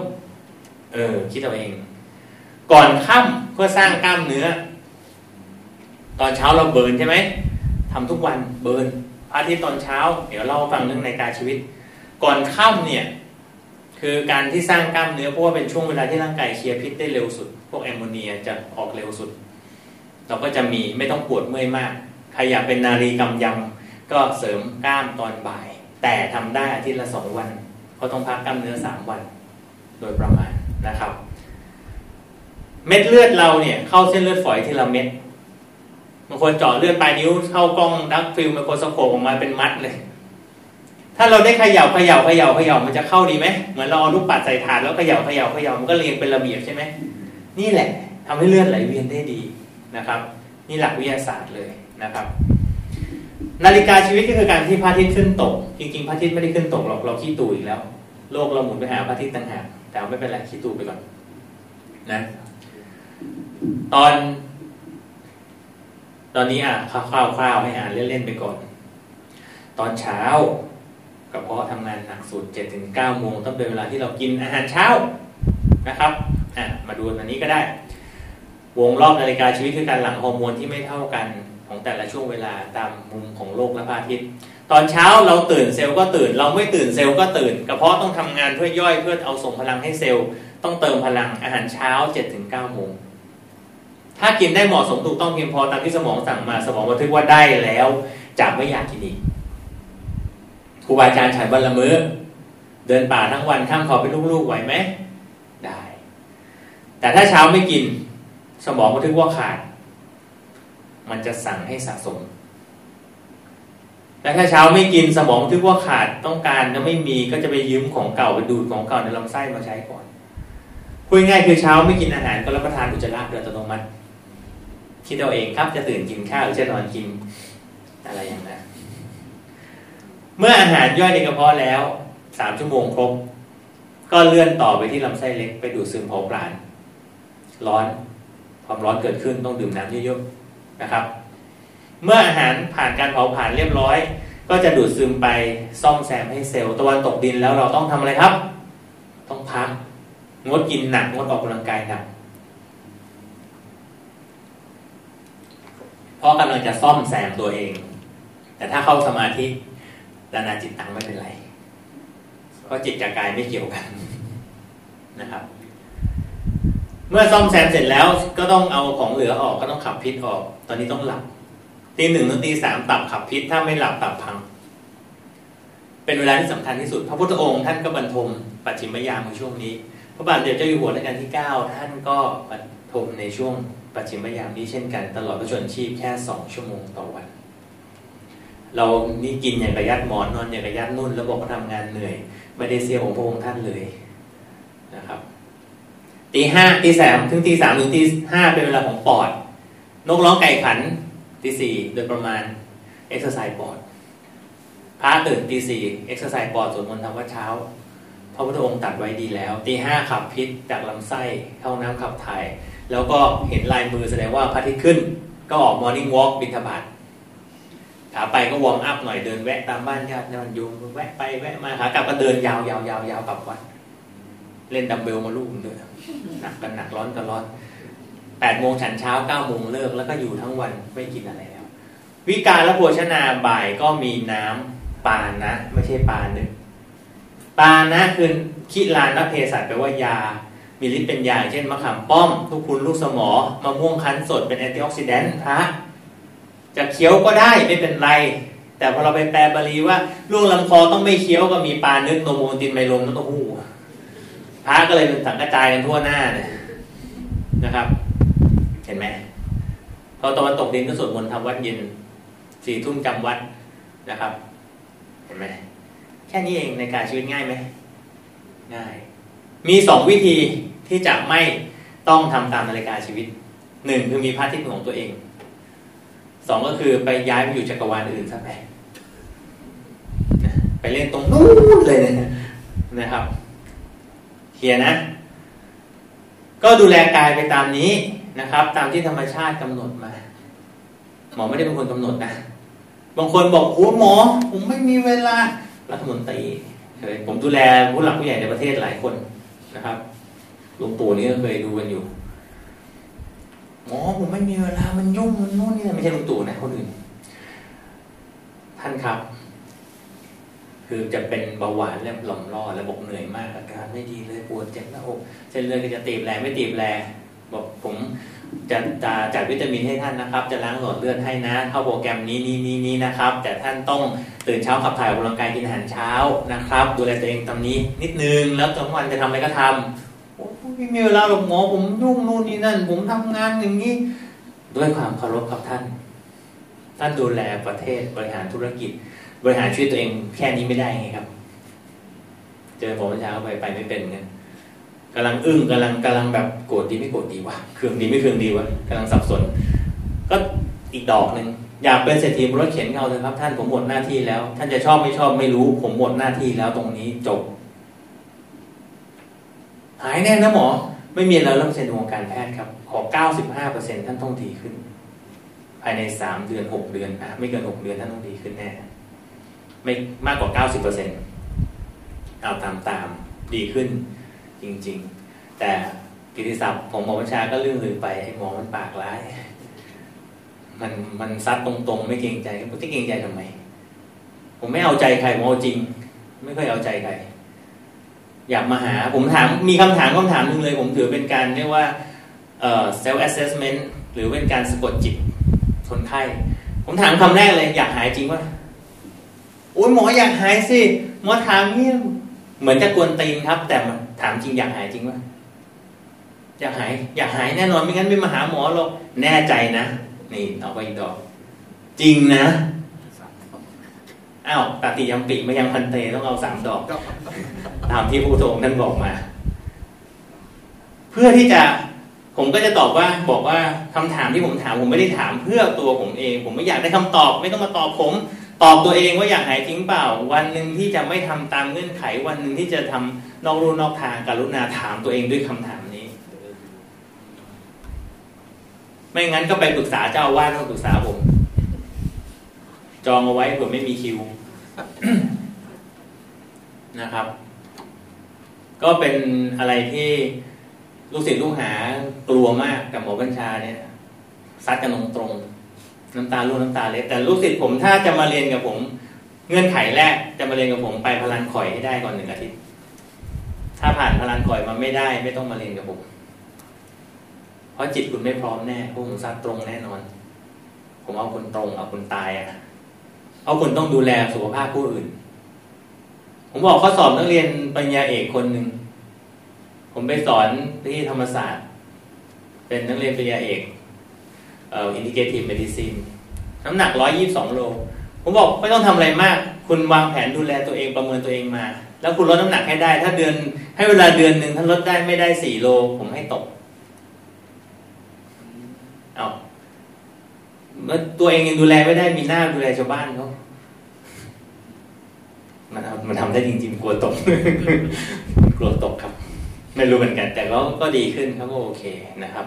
เออ คิดเอาเอง ก่อนค่ำเพื่อสร้างกล้ามเนื้อ ตอนเช้าเรา burn ใช่ไหมทำทุกวัน burn อาทิตย์ตอนเช้า เดี๋ยวเล่าฟังเรื่องนาฬิกาชีวิต ก่อนค่ำเนี่ย คือการที่สร้างกล้ามเนื้อเพราะว่าเป็นช่วงเวลาที่ร่างกายเคลียร์พิษได้เร็วสุด พวกแอมโมเนียจะออกเร็วสุด เราก็จะมีไม่ต้องปวดเมื่อยมากใครอยากเป็นนารีกำยำ ก็เสริมกล้ามตอนบ่าย แต่ทำได้อาทิตย์ละสองวันเพราะต้องพักกล้ามเนื้อสามวัน โดยประมาณนะครับ เม็ดเลือดเราเนี่ย เข้าเส้นเลือดฝอยทีละเม็ดบางคนเจาะเลือดปลายนิ้วเข้ากล้องดักฟิลไมโครสโคปออกมาเป็นมัดเลย ถ้าเราได้เขย่าเขย่าเขย่าเขย่ามันจะเข้าดีไหมเหมือนเราเอาลูกปัดใส่ถาดแล้วเขย่าเขย่าเขย่ามันก็เรียงเป็นระเบียบใช่ไหมนี่แหละทำให้เลือดไหลเวียนได้ดีนะครับ นี่หลักวิทยาศาสตร์เลยนะครับ นาฬิกาชีวิตก็คือการที่พระอาทิตย์ขึ้นตก จริงๆพระอาทิตย์ไม่ได้ขึ้นตกหรอกเราขี้ตูอีกแล้ว โลกเราหมุนไปหาพระอาทิตย์ต่างหากแต่ไม่เป็นไรขี้ตูไปก่อนนะตอน ตอนนี้อะคร่าวๆให้อ่านเล่นๆไปก่อน ตอนเช้ากระเพาะทำงานหนักสุดเจ็ดถึงเก้าโมงต้องเป็นเวลาที่เรากินอาหารเช้านะครับอะมาดูอันนี้ก็ได้ วงรอบนาฬิกาชีวิตคือการหลั่งฮอร์โมนที่ไม่เท่ากัน ของแต่ละช่วงเวลาตามมุมของโลกและพระอาทิตย์ ตอนเช้าเราตื่นเซลล์ก็ตื่น เราไม่ตื่นเซลล์ก็ตื่นกระเพาะต้องทำงานเพื่อย่อยเพื่อเอาส่งพลังให้เซลล์ต้องเติมพลังอาหารเช้าเจ็ดถึงเก้าโมงถ้ากินได้เหมาะสมถูกต้องเพียงพอตามที่สมองสั่งมาสมองบันทึกว่าได้แล้วจะไม่อยากกินอีกครูบาอาจารย์ฉันวันละมือ้อเดินป่าทั้งวันข้ามขอเป็นลูกๆไหวไหมได้ แต่ถ้าเช้าไม่กิน สมองบันทึกว่าขาด มันจะสั่งให้สะสมแต่ถ้าเช้าไม่กินสมองทึกว่าขาดต้องการจะไม่มีก็จะไปยืมของเก่าไปดูดของเก่าในลำไส้มาใช้ก่อนพูดง่ายคือเช้าไม่กินอาหารก็รับประทานอุจจาระโดยอัตโนมัติคิดเอาเองครับจะตื่นกินข้าวหรือจะนอนกินอะไรอย่างนั้นเมื่ออาหารย่อยในกระเพาะแล้วสามชั่วโมงครบ ก็เลื่อนต่อไปที่ลำไส้เล็กไปดูดซึมเผาผลาญร้อนความร้อนเกิดขึ้นต้องดื่มน้ำเยอะ นะครับ เมื่ออาหารผ่านการเผาผลาญเรียบร้อย ก็จะดูดซึมไปซ่อมแซมให้เซลล์ตะวันตกดินแล้วเราต้องทำอะไรครับ ต้องพักงดกินหนักงดออกกำลังกายหนักเพราะกำลังจะซ่อมแซมตัวเอง แต่ถ้าเข้าสมาธิดานาจิตตังไม่เป็นไร เพราะจิตกับกายไม่เกี่ยวกันนะครับ เมื่อซ่อมแซมเสร็จแล้วก็ต้องเอาของเหลือออกก็ต้องขับพิษออก ตอนนี้ต้องหลับตีหนึ่งถึงตีสามตับขับพิษถ้าไม่หลับตับพัง เป็นเวลาที่สำคัญที่สุด พระพุทธองค์ท่านก็บรรทมปัจฉิมยามในช่วงนี้ พระบาทเดียวเจ้าอยู่หัวรัชกาลที่เก้าท่านก็บรรทมในช่วงปัจฉิมยามนี้เช่นกัน ตลอดพระชนชีพแค่สองชั่วโมงต่อวัน เรานี่กินอย่างกระยัดหมอนนอนอย่างกระยัดนุ่นแล้วบอกว่าทำงานเหนื่อย ไม่ได้เสียของพระองค์ท่านเลยนะครับ ตีห้าตีสามถึงตีสามถึงตีห้าเป็นเวลาของปอด นกร้องไก่ขันตีสี่โดยประมาณ exercise ปอดพระตื่นตีสี่ exercise ปอดสวดมนต์ทำวัตรเช้า พระพุทธองค์ตรัสไว้ดีแล้วตีห้าขับพิษจากลำไส้เข้าน้ำขับถ่าย แล้วก็เห็นลายมือแสดงว่าพระทิตย์ขึ้น ก็ออก morning walk บิณฑบาตขาไปก็ warm up หน่อยเดินแวะตามบ้านญาติญาติโยมแวะไปแวะมาขากลับก็เดินยาวยาวยาวยาวกลับวัด เล่นดัมเบลมาลูกด้วยหนักก็หนักร้อนก็ร้อนแปดโมงฉันเช้าเก้าโมงเลิกแล้วก็อยู่ทั้งวันไม่กินอะไรแล้ว วิการและโภชนาบ่ายก็มีน้ำปานะ ไม่ใช่ปานึกปานะคือคิลานเภสัชแปลว่ายา มีฤทธิ์เป็นยาเช่นมะขามป้อม ทุกคุณลูกสมอมะม่วงคั้นสดเป็นแอนตี้ออกซิแดนต์พระจะเคี้ยวก็ได้ไม่เป็นไร แต่พอเราไปแปลบาลีว่าล่วงลำคอต้องไม่เคี้ยวก็มีปานึกโนโมตินไมลมน้ำเต้าหู้ ระก็เลยเป็นสังกระจายกันทั่วหน้าเลยนะครับ เห็นไหมพอตะวันตกดินก็สวดมนต์ทำวัดเย็นสี่ทุ่มจำวัดนะครับ เห็นไหมแค่นี้เองในการชีวิตง่ายไหมง่าย มีสองวิธีที่จะไม่ต้องทำตามนาฬิกาชีวิตหนึ่งคือมีพระที่ของตัวเองสองก็คือไปย้ายไปอยู่จักรวาลอื่นซะไปไปเล่นตรงนู้นเลยนะครับ เขียนนะ ก็ดูแลกายไปตามนี้นะครับ ตามที่ธรรมชาติกำหนดมา หมอไม่ได้เป็นคนกำหนดนะ บางคนบอกโอ้หมอ ผมไม่มีเวลารัฐมนตรีเคยผมดูแลผู้หลักผู้ใหญ่ในประเทศหลายคนนะครับหลวงปู่นี่ก็เคยดูกันอยู่หมอผมไม่มีเวลามันยุ่งมันนู่นนี่ไม่ใช่หลวงตู่นะคนอื่นท่านครับ คือจะเป็นเบาหวานแล้วหล่อมล่อระบบเหนื่อยมากอาการไม่ดีเลยปวดเจ็บหน้าอกเส้นเลือดก็จะตีบแรงไม่ตีบแรงบอกผมจะจะจัดวิตามินให้ท่านนะครับ จะล้างหลอดเลือดให้นะเข้าโปรแกรมนี้นี้นี้นี้นะครับ แต่ท่านต้องตื่นเช้าขับถ่ายออกกำลังกายกินอาหารเช้านะครับ ดูแลตัวเองตามนี้นิดนึงแล้วทั้งวันจะทำอะไรก็ทำโอ้ไม่มีเวลาหรอกหมอผมยุ่งนู่นนี่นั่น ผมทำงานอย่างนี้ ด้วยความเคารพครับท่าน ท่านดูแลประเทศบริหารธุรกิจ บริหารชีวิตตัวเองแค่นี้ไม่ได้ไงครับ เจอผมเช้าไปไปไม่เป็นเงี้ยกำลังอึ้งกำลังกำลังแบบโกรธดีไม่โกรธดีวะเครื่องดีไม่เครื่องดีวะกำลังสับสน ก็อีกดอกหนึ่งอยากเป็นเศรษฐีบนรถเข็นเงาเลยครับ ท่านผมหมดหน้าที่แล้ว ท่านจะชอบไม่ชอบไม่รู้ ผมหมดหน้าที่แล้วตรงนี้จบ หายแน่นะหมอ ไม่มีแล้วเริ่มเซ็นวงการแพทย์ครับ ขอเก้าสิบห้าเปอร์เซ็นท่านต้องดีขึ้น ภายในสามเดือนหกเดือนอะไม่เกินหกเดือนท่านต้องดีขึ้นแน่ ไม่มากกว่าเก้าสิบเปอร์เซ็นเอาตามตามดีขึ้นจริง ๆ แต่กิติศัพท์ของหมอวัญชาก็ลื่นลือไปไอ้หมอมันปากร้าย มันมันซัดตรงๆ ไม่เกรงใจผมจะเกรงใจทำไม ผมไม่เอาใจใครผมเอาจริง ไม่เคยเอาใจใครอยากมาหา ผมถามมีคำถามคำถามหนึ่งเลย ผมถือเป็นการเรียกว่าเอ่อ self assessment หรือเป็นการสะกดจิตคนไข้ผมถามคำแรกเลย อยากหายจริงวะโอุ้ยหมออยากหายสิหมอถามเนี่ยเหมือนจะกวนตีนครับ แต่ถามจริงอยากหายจริงวะอยากหาย อยากหายแน่นอนไม่งั้นไม่มาหาหมอหรอกแน่ใจนะนี่เอาไปอีกดอก จริงนะอ้าวตติยมปิมายังพันเตต้องเอาสามดอกตามที่พระพุทธองท่านบอกมา เพื่อที่จะผมก็จะตอบว่าบอกว่าคำถามที่ผมถามผมไม่ได้ถามเพื่อตัวผมเอง ผมไม่อยากได้คำตอบ ไม่ต้องมาตอบผม ตอบตัวเองว่าอยากหายจริงเปล่า วันหนึ่งที่จะไม่ทำตามเงื่อนไข วันหนึ่งที่จะทำนอกรูนอกทางการุณาถามตัวเองด้วยคำถามนี้ ไม่งั้นก็ไปปรึกษาเจ้าวาสต้องปรึกษาผม จองเอาไว้เผื่อไม่มีคิวนะครับ ก็เป็นอะไรที่ลูกศิษย์ลูกหากลัวมากกับหมอบัญชาเนี่ยซัดกันตรงๆ น้ำตาลุ่น้ำตาเล็ดแต่ลูกศิษย์ผมถ้าจะมาเรียนกับผม เงื่อนไขแรกจะมาเรียนกับผมไปพลันข่อยให้ได้ก่อนหนึ่งอาทิตย์ถ้าผ่านพลันข่อยมาไม่ได้ ไม่ต้องมาเรียนกับผม เพราะจิตคุณไม่พร้อมแน่พวกผมซัดตรงแน่นอน ผมเอาคนตรงเอาคนตายอะเอาคนต้องดูแลสุขภาพผู้อื่น ผมบอกข้อสอบนักเรียนปริญญาเอกคนหนึ่งผมไปสอนที่ธรรมศาสตร์ เป็นนักเรียนปริญญาเอก เอ่อ integrative medicine น้ำหนักร้อยยี่สองโล ผมบอกไม่ต้องทำอะไรมาก คุณวางแผนดูแลตัวเองประเมินตัวเองมา แล้วคุณลดน้ำหนักให้ได้ ถ้าเดือนให้เวลาเดือนหนึ่งถ้าลดได้ไม่ได้สี่โล ผมให้ตก เอาเมื่อตัวเองยังดูแลไม่ได้มีหน้าดูแลชาวบ้านเขามันมันทำได้จริงๆ กลัวตก กลัวตกครับ ไม่รู้เหมือนกัน แต่ก็ก็ดีขึ้นครับก็โอเคนะครับ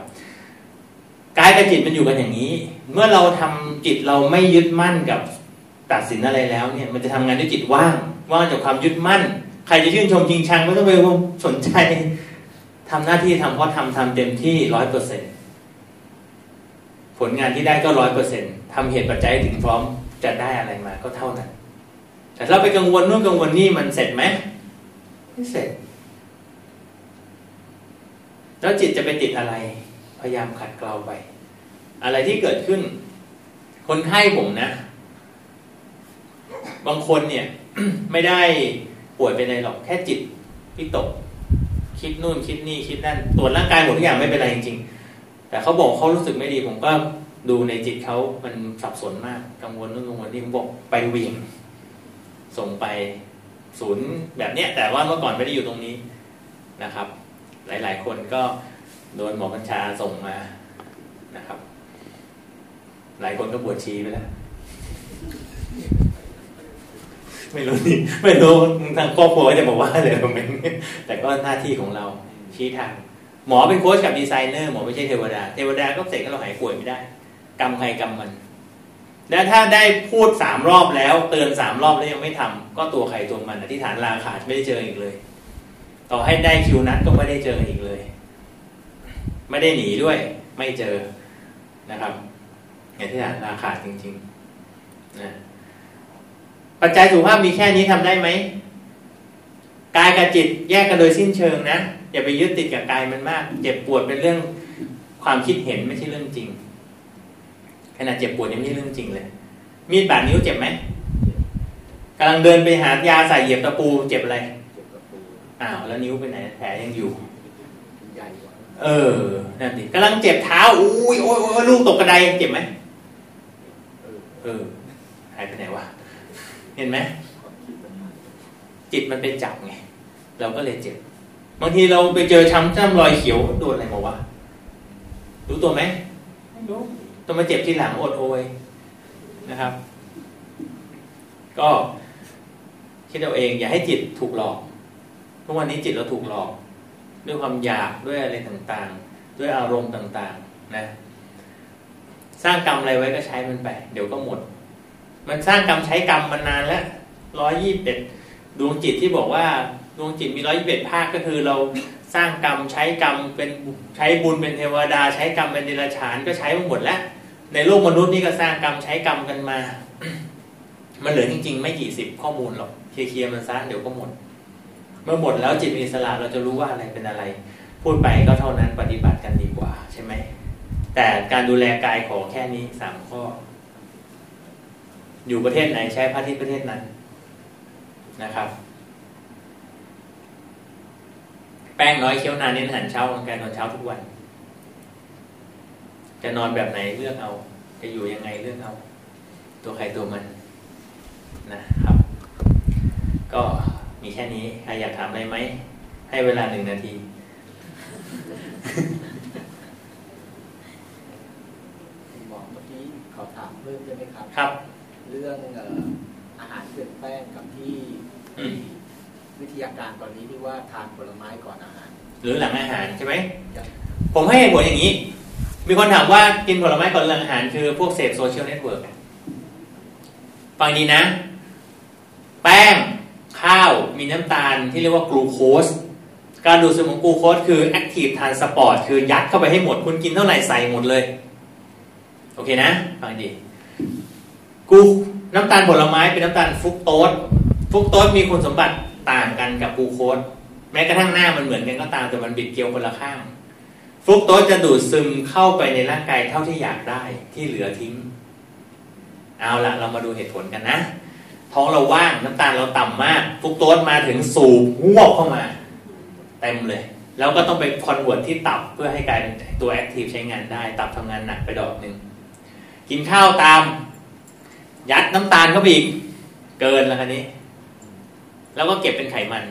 กายกับจิตมันอยู่กันอย่างนี้ เมื่อเราทำจิตเราไม่ยึดมั่นกับตัดสินอะไรแล้วเนี่ย มันจะทำงานด้วยจิตว่างว่างจากความยึดมั่น ใครจะชื่นชมจริงชังไม่ต้องไปสนใจทำหน้าที่ทำเพราะทำทำเต็มที่ร้อยเปอร์เซ็นผลงานที่ได้ก็ร้อยเปอร์เซ็นทำเหตุปัจจัยถึงพร้อมจะได้อะไรมาก็เท่านั้น แต่ถ้าไปกังวลนู่นกังวลนี่มันเสร็จไหมไม่เสร็จ แล้วจิตจะไปติดอะไร พยายามขัดเกลาไป อะไรที่เกิดขึ้น คนไข้ผมนะ บางคนเนี่ย ไม่ได้ป่วยเป็นอะไรหรอก แค่จิตพิตก คิดนู่นคิดนี่คิดนั่นตรวจร่างกายหมดทุกอย่างไม่เป็นไรจริงๆ แต่เขาบอกเขารู้สึกไม่ดี ผมก็ดูในจิตเขามันสับสนมาก กังวลนู่นกังวลนี่ผมบอกไปเวียง ส่งไปศูนย์แบบเนี้ย แต่ว่าเมื่อก่อนไม่ได้อยู่ตรงนี้นะครับ หลาย ๆ คนก็ โดนหมอบัญชาส่งมานะครับ หลายคนก็บวชชีไปแล้ว ไม่รู้นี่ไม่รู้ทางครอบครัวจะบอกว่าเลยผมเป็นแต่ก็หน้าที่ของเราชี้ทางหมอเป็นโค้ชกับดีไซเนอร์หมอไม่ใช่เทวดา เทวดาก็เสกให้เราหายป่วยไม่ได้ กรรมใครกรรมมัน และถ้าได้พูดสามรอบแล้ว เตือนสามรอบแล้วยังไม่ทำก็ตัวใครตัวมันอธิษฐานลาขาดไม่ได้เจออีกเลย ต่อให้ได้คิวนัดก็ไม่ได้เจออีกเลย ไม่ได้หนีด้วย ไม่เจอนะครับอย่างที่ฐานลาขาดจริงๆนะปัจจัยสุขภาพมีแค่นี้ทำได้ไหมกายกับจิตแยกกันโดยสิ้นเชิงนะอย่าไปยึดติดกับกายมันมาก เจ็บปวดเป็นเรื่องความคิดเห็นไม่ใช่เรื่องจริงขณะเจ็บปวดยังไม่ใช่เรื่องจริงเลย มีดบาดนิ้วเจ็บไหมกำลังเดินไปหายาใส่เหยียบตะปูเจ็บอะไรอ้าวแล้วนิ้วไปไหนแผลยังอยู่ใหญ่กว่า เออนั่นดิกำลังเจ็บเท้าอุ้ยโอ้ยโอ้ยลูกตกกระไดเจ็บไหมเออเออหายไปไหนวะเห็นไหมความคิดมันจิตมันเป็นจับไงเราก็เลยเจ็บบางทีเราไปเจอช้ำจ้ำรอยเขียวโดนอะไรมาวะรู้ตัวไหมไม่รู้ต้องมาเจ็บที่หลังอดโอยนะครับ ก็คิดเอาเอง อย่าให้จิตถูกหลอกทุกวันนี้จิตเราถูกหลอก ด้วยความอยากด้วยอะไรต่างๆ ด้วยอารมณ์ต่างๆ นะ สร้างกรรมอะไรไว้ก็ใช้มันไป เดี๋ยวก็หมด มันสร้างกรรมใช้กรรมมานานแล้วร้อยยี่สิบเอ็ดดวงจิตที่บอกว่าดวงจิตมีร้อยยี่สิบเอ็ดภาคก็คือเราสร้างกรรมใช้กรรมเป็นใช้บุญเป็นเทวดา ใช้กรรมเป็นเดรัจฉานก็ใช้มาหมดแล้ว ในโลกมนุษย์นี่ก็สร้างกรรมใช้กรรมกันมา มันเหลือจริง ๆ ไม่กี่สิบข้อมูลหรอกเคลียร์ๆมันซะเดี๋ยวก็หมด เมื่อหมดแล้วจิตมีสระเราจะรู้ว่าอะไรเป็นอะไร พูดไปก็เท่านั้นปฏิบัติกันดีกว่าใช่ไหม แต่การดูแลกายขอแค่นี้สามข้อ อยู่ประเทศไหนใช้พระที่ประเทศนั้นนะครับ แป้งน้อยเคี้ยวนานเน้นหารเช้ากลางการนอนเช้าทุกวัน จะนอนแบบไหนเลือกเอา จะอยู่ยังไงเลือกเอา ตัวใครตัวมันนะครับ ก็ มีแค่นี้ใครอยากถามอะไรไหม ให้เวลาหนึ่งนาทีคุณหมอเมื่อกี้ขอถามเพิ่มได้ไหมครับ ครับ เรื่องเอ่ออาหารเกินแป้งกับที่อืมวิทยาการตอนนี้ที่ว่าทานผลไม้ก่อนอาหาร หรือหลังอาหารใช่ไหมครับผมให้เหตุผลอย่างนี้ มีคนถามว่ากินผลไม้ก่อนหลังอาหาร คือพวกเสพ social network ฟังดีนะ แป้ง ข้าวมีน้ำตาลที่เรียกว่ากลูโคสการดูดซึมของกลูโคสคือ active transport คือยัดเข้าไปให้หมดคุณกินเท่าไหร่ใส่หมดเลย โอเคนะฟังดีกูน้ำตาลผลไม้เป็นน้ำตาลฟรุกโตสฟรุกโตสมีคุณสมบัติต่างกันกับกลูโคสแม้กระทั่งหน้ามันเหมือนกันก็ตามแต่มันบิดเกลียวคนละข้างฟรุกโตสจะดูดซึมเข้าไปในร่างกายเท่าที่อยากได้ที่เหลือทิ้ง เอาละเรามาดูเหตุผลกันนะ ท้องเราว่าง น้ำตาลเราต่ำมากฟรุกโตสมาถึงสูบหวบเข้ามาเต็มเลย แล้วก็ต้องไป convert ที่ตับเพื่อให้กลายเป็นตัว active ใช้งานได้ ตับทำงานหนักไปดอกหนึ่งกินข้าวตาม ยัดน้ำตาลเข้าไปอีก เกินแล้วคราวนี้ แล้วก็เก็บเป็นไขมัน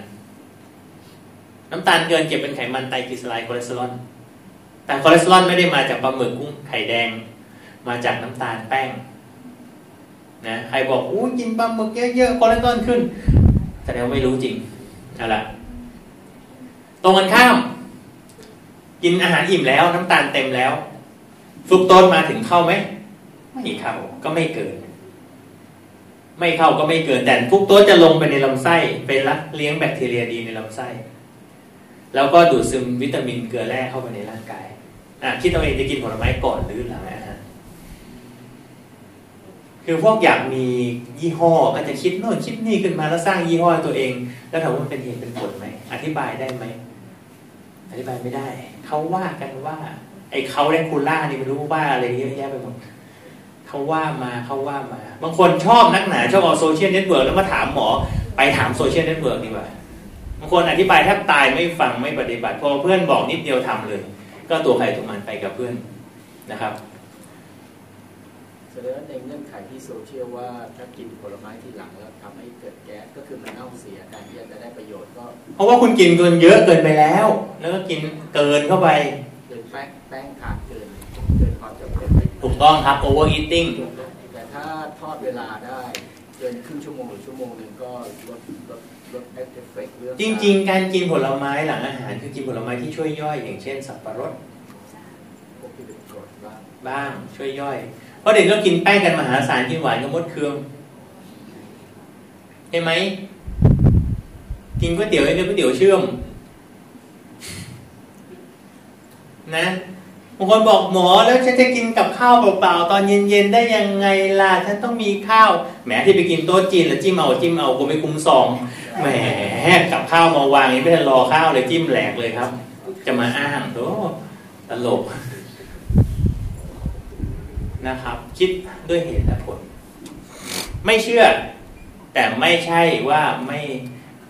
น้ำตาลเกินเก็บเป็นไขมันไตรกลีเซอไรด์คอเลสเตอรอลแต่คอเลสเตอรอลไม่ได้มาจากปลาหมึกกุ้งไข่แดง มาจากน้ำตาลแป้ง นะใครบอกอู้กินปลาหมึกเยอะๆคอเลสเตอรอลขึ้นแสดงว่าไม่รู้จริงเอาละตรงกันข้าม กินอาหารอิ่มแล้ว น้ำตาลเต็มแล้วฟุกโตสมาถึงเข้าไหมไม่เข้าก็ไม่เกิน ไม่เข้าก็ไม่เกินแต่ฟุกโตจะลงไปในลำไส้เป็นละเลี้ยงแบคทีเรียดีในลำไส้ แล้วก็ดูดซึมวิตามินเกลือแร่เข้าไปในร่างกายอะคิดเอาเองจะกินผลไม้ก่อนหรือหลังอาหาร คือพวกอยากมียี่ห้อก็จะคิดโน่นคิดนี่ขึ้นมาแล้วสร้างยี่ห้อตัวเอง แล้วถามว่ามันเป็นเหตุเป็นผลไหมอธิบายได้ไหมอธิบายไม่ได้เขาว่ากันว่า ไอ้ Count Dracula นี่มันรู้ว่าอะไรเยอะแยะไปหมดเขาว่ามาเขาว่ามา บางคนชอบนักหนาชอบเอา social network แล้วมาถามหมอไปถาม social network ดีกว่าบางคนอธิบายแทบตายไม่ฟังไม่ปฏิบัติพอเพื่อนบอกนิดเดียวทำเลย ก็ตัวใครตัวมันไปกับเพื่อนนะครับ แสดงว่าในเงื่อนไขที่โซเชียลว่าถ้ากินผลไม้ทีหลังแล้วทำให้เกิดแก๊สก็คือมันเน่าเสียการที่จะได้ประโยชน์ก็ เพราะว่าคุณกินเกินเยอะเกินไปแล้ว แล้วก็กินเกินเข้าไปเกินแป้งแป้งขาดเกินเกินความจำเป็นถูกต้องครับ overeating แต่ถ้าทอดเวลาได้เกินครึ่งชั่วโมงหรือชั่วโมงหนึ่งก็ลดลดลดเอฟเฟกต์เรื่องจริง ๆ การกินผลไม้หลังอาหารคือกินผลไม้ที่ช่วยย่อย อย่างเช่นสับปะรดพวกที่เป็นกรดบ้างบ้างช่วยย่อย เพราะเด็กก็กินแป้งกันมหาศาลกินหวานก็มดเคืองเห็นไหมกินก๋วยเตี๋ยวให้เป็นก๋วยเตี๋ยวเชื่อม นะบางคนบอกหมอแล้วฉันจะกินกับข้าวเปล่าๆตอนเย็นๆได้ยังไงล่ะฉันต้องมีข้าวแหมที่ไปกินโต๊ะจีนแล้วจิ้มเอาจิ้มเอากูไม่คุ้มซองแหมกับข้าวมาวางยังไม่ทันรอข้าวเลยจิ้มแหลกเลยครับ จะมาอ้างโธ่ตลก นะครับ คิดด้วยเหตุและผล ไม่เชื่อ แต่ไม่ใช่ว่าไม่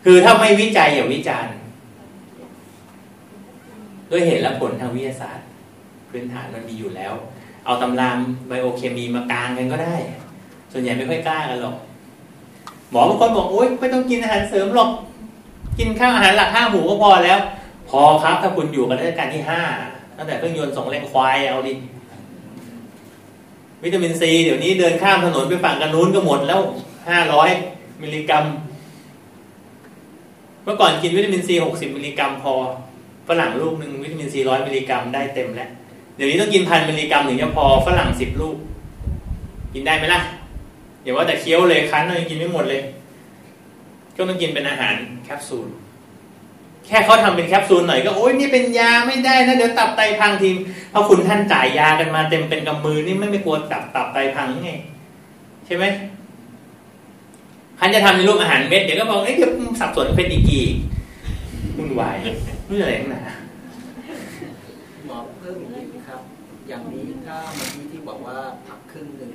คือถ้าไม่วิจัยอย่าวิจารณ์ ด้วยเหตุและผลทางวิทยาศาสตร์ พื้นฐานมันมีอยู่แล้ว เอาตำรามไบโอเคมีมากลางกันก็ได้ ส่วนใหญ่ไม่ค่อยกล้ากันหรอกหมอบางคนบอกโอ๊ยไม่ต้องกินอาหารเสริมหรอก กินข้าวอาหารหลักห้าหมู่ก็พอแล้ว พอครับถ้าคุณอยู่กับรัชกาลที่ห้าตั้งแต่เครื่องยนต์สองแรงควายเอาดิ วิตามินซีเดี๋ยวนี้เดินข้ามถนนไปฝั่งกันนู้นก็หมดแล้วห้าร้อยมิลลิกรัม เมื่อก่อนกินวิตามินซีหกสิบมิลลิกรัมพอฝรั่งลูกหนึ่งวิตามินซีร้อยมิลลิกรัมได้เต็มแล้ว เดี๋ยวนี้ต้องกินพันมิลลิกรัมถึงจะพอฝรั่งสิบลูก กินได้ไหมล่ะอย่าว่าแต่เคี้ยวเลยคั้นเลยกินไม่หมดเลย ก็ต้องกินเป็นอาหารแคปซูล ค่เขาทำเป็นแคปซูลหน่อยก็โอ้ยนี่เป็นยาไม่ได้นะเดี๋ยวตับไตพังทีมเพราะคุณท่านจ่ายยากันมาเต็มเป็นกำมือนี่ไม่ไม่กลัวตับตับไตพังไงใช่ไหมคันจะทำในรูปอาหารเม็ดเดี๋ยวก็บอกเอ้ยเดี๋ยวสับสนเป็นอีกกี่วุ่นวายไม่อะไรทั้งนั้นหมอเพิ่มอีกนิดครับ อย่างนี้ถ้าเมื่อกี้ที่บอกว่าผักครึ่งหนึ่ง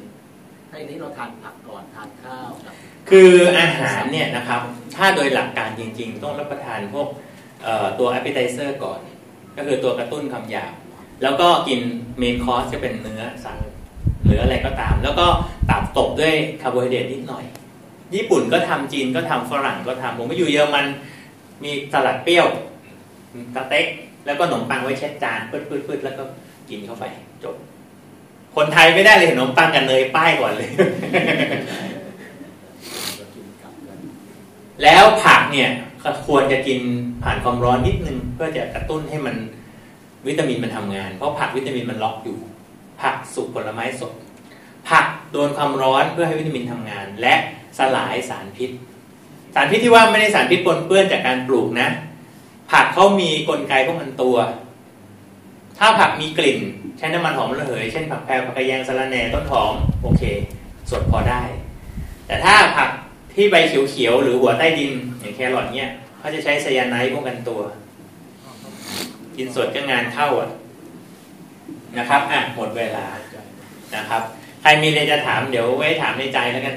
ถ้าอย่างนี้เราทานผักก่อนทานข้าวครับคืออาหารเนี่ยนะครับ ถ้าโดยหลักการจริง ๆ ต้องรับประทานพวกเอ่อ ตัว appetizer ก่อน ก็คือตัวกระตุ้นน้ำย่อยแล้วก็กิน main course จะเป็นเนื้อสัตว์หรืออะไรก็ตาม แล้วก็ตับตบด้วยคาร์โบไฮเดรตนิดหน่อย ญี่ปุ่นก็ทำจีนก็ทำฝรั่งก็ทำผมไปอยู่เยอรมันมีสลัดเปรี้ยวสเต็กแล้วก็ขนมปังไว้เช็ดจานปืดๆๆแล้วก็กินเข้าไปจบ คนไทยไม่ได้เลยเห็นขนมปังกับเนยป้ายก่อนเลยเรากินกับกันแล้วผักเนี่ยก็ ควรจะกินผ่านความร้อนนิดนึง เพื่อจะกระตุ้นให้มันวิตามินมันทำงาน เพราะผักวิตามินมันล็อกอยู่ ผักสุกผลไม้สด ผักโดนความร้อนเพื่อให้วิตามินทำงาน และสลายสารพิษ สารพิษที่ว่าไม่ได้สารพิษปนเปื้อนจากการปลูกนะ ผักเขามีกลไกป้องกันตัว ถ้าผักมีกลิ่นใช้น้ำมันหอมระเหย เช่นผักแพรผักกระแยงสะระแหน่ต้นหอมโอเคสดพอได้ แต่ถ้าผัก ที่ใบเขียวๆหรือหัวใต้ดินอย่างแครอทเนี่ยเขาจะใช้ไซยาไนด์ป้องกันตัว กินสดก็งานเข้าอะนะครับอะหมดเวลานะครับ ใครมีอะไรจะถามเดี๋ยวไว้ถามในใจแล้วกัน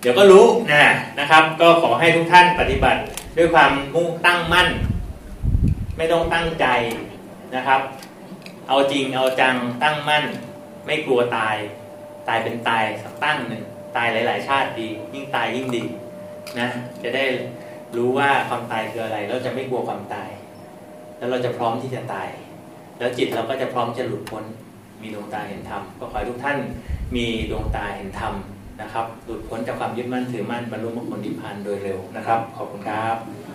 เดี๋ยวก็รู้นะนะครับ ก็ขอให้ทุกท่านปฏิบัติ ด้วยความมุ่งตั้งมั่น ไม่ต้องตั้งใจนะครับ เอาจริงเอาจังตั้งมั่น ไม่กลัวตาย ตายเป็นตายสักตั้งหนึ่ง ตายหลาย ๆ ชาติดี ยิ่งตายยิ่งดีนะจะได้รู้ว่าความตายคืออะไรแล้วจะไม่กลัวความตาย แล้วเราจะพร้อมที่จะตาย แล้วจิตเราก็จะพร้อมจะหลุดพ้นมีดวงตาเห็นธรรมก็ขอให้ทุกท่านมีดวงตาเห็นธรรมนะครับ หลุดพ้นจากความยึดมั่นถือมั่นบรรลุมรรคผลนิพพานโดยเร็วนะครับ ขอบคุณครับ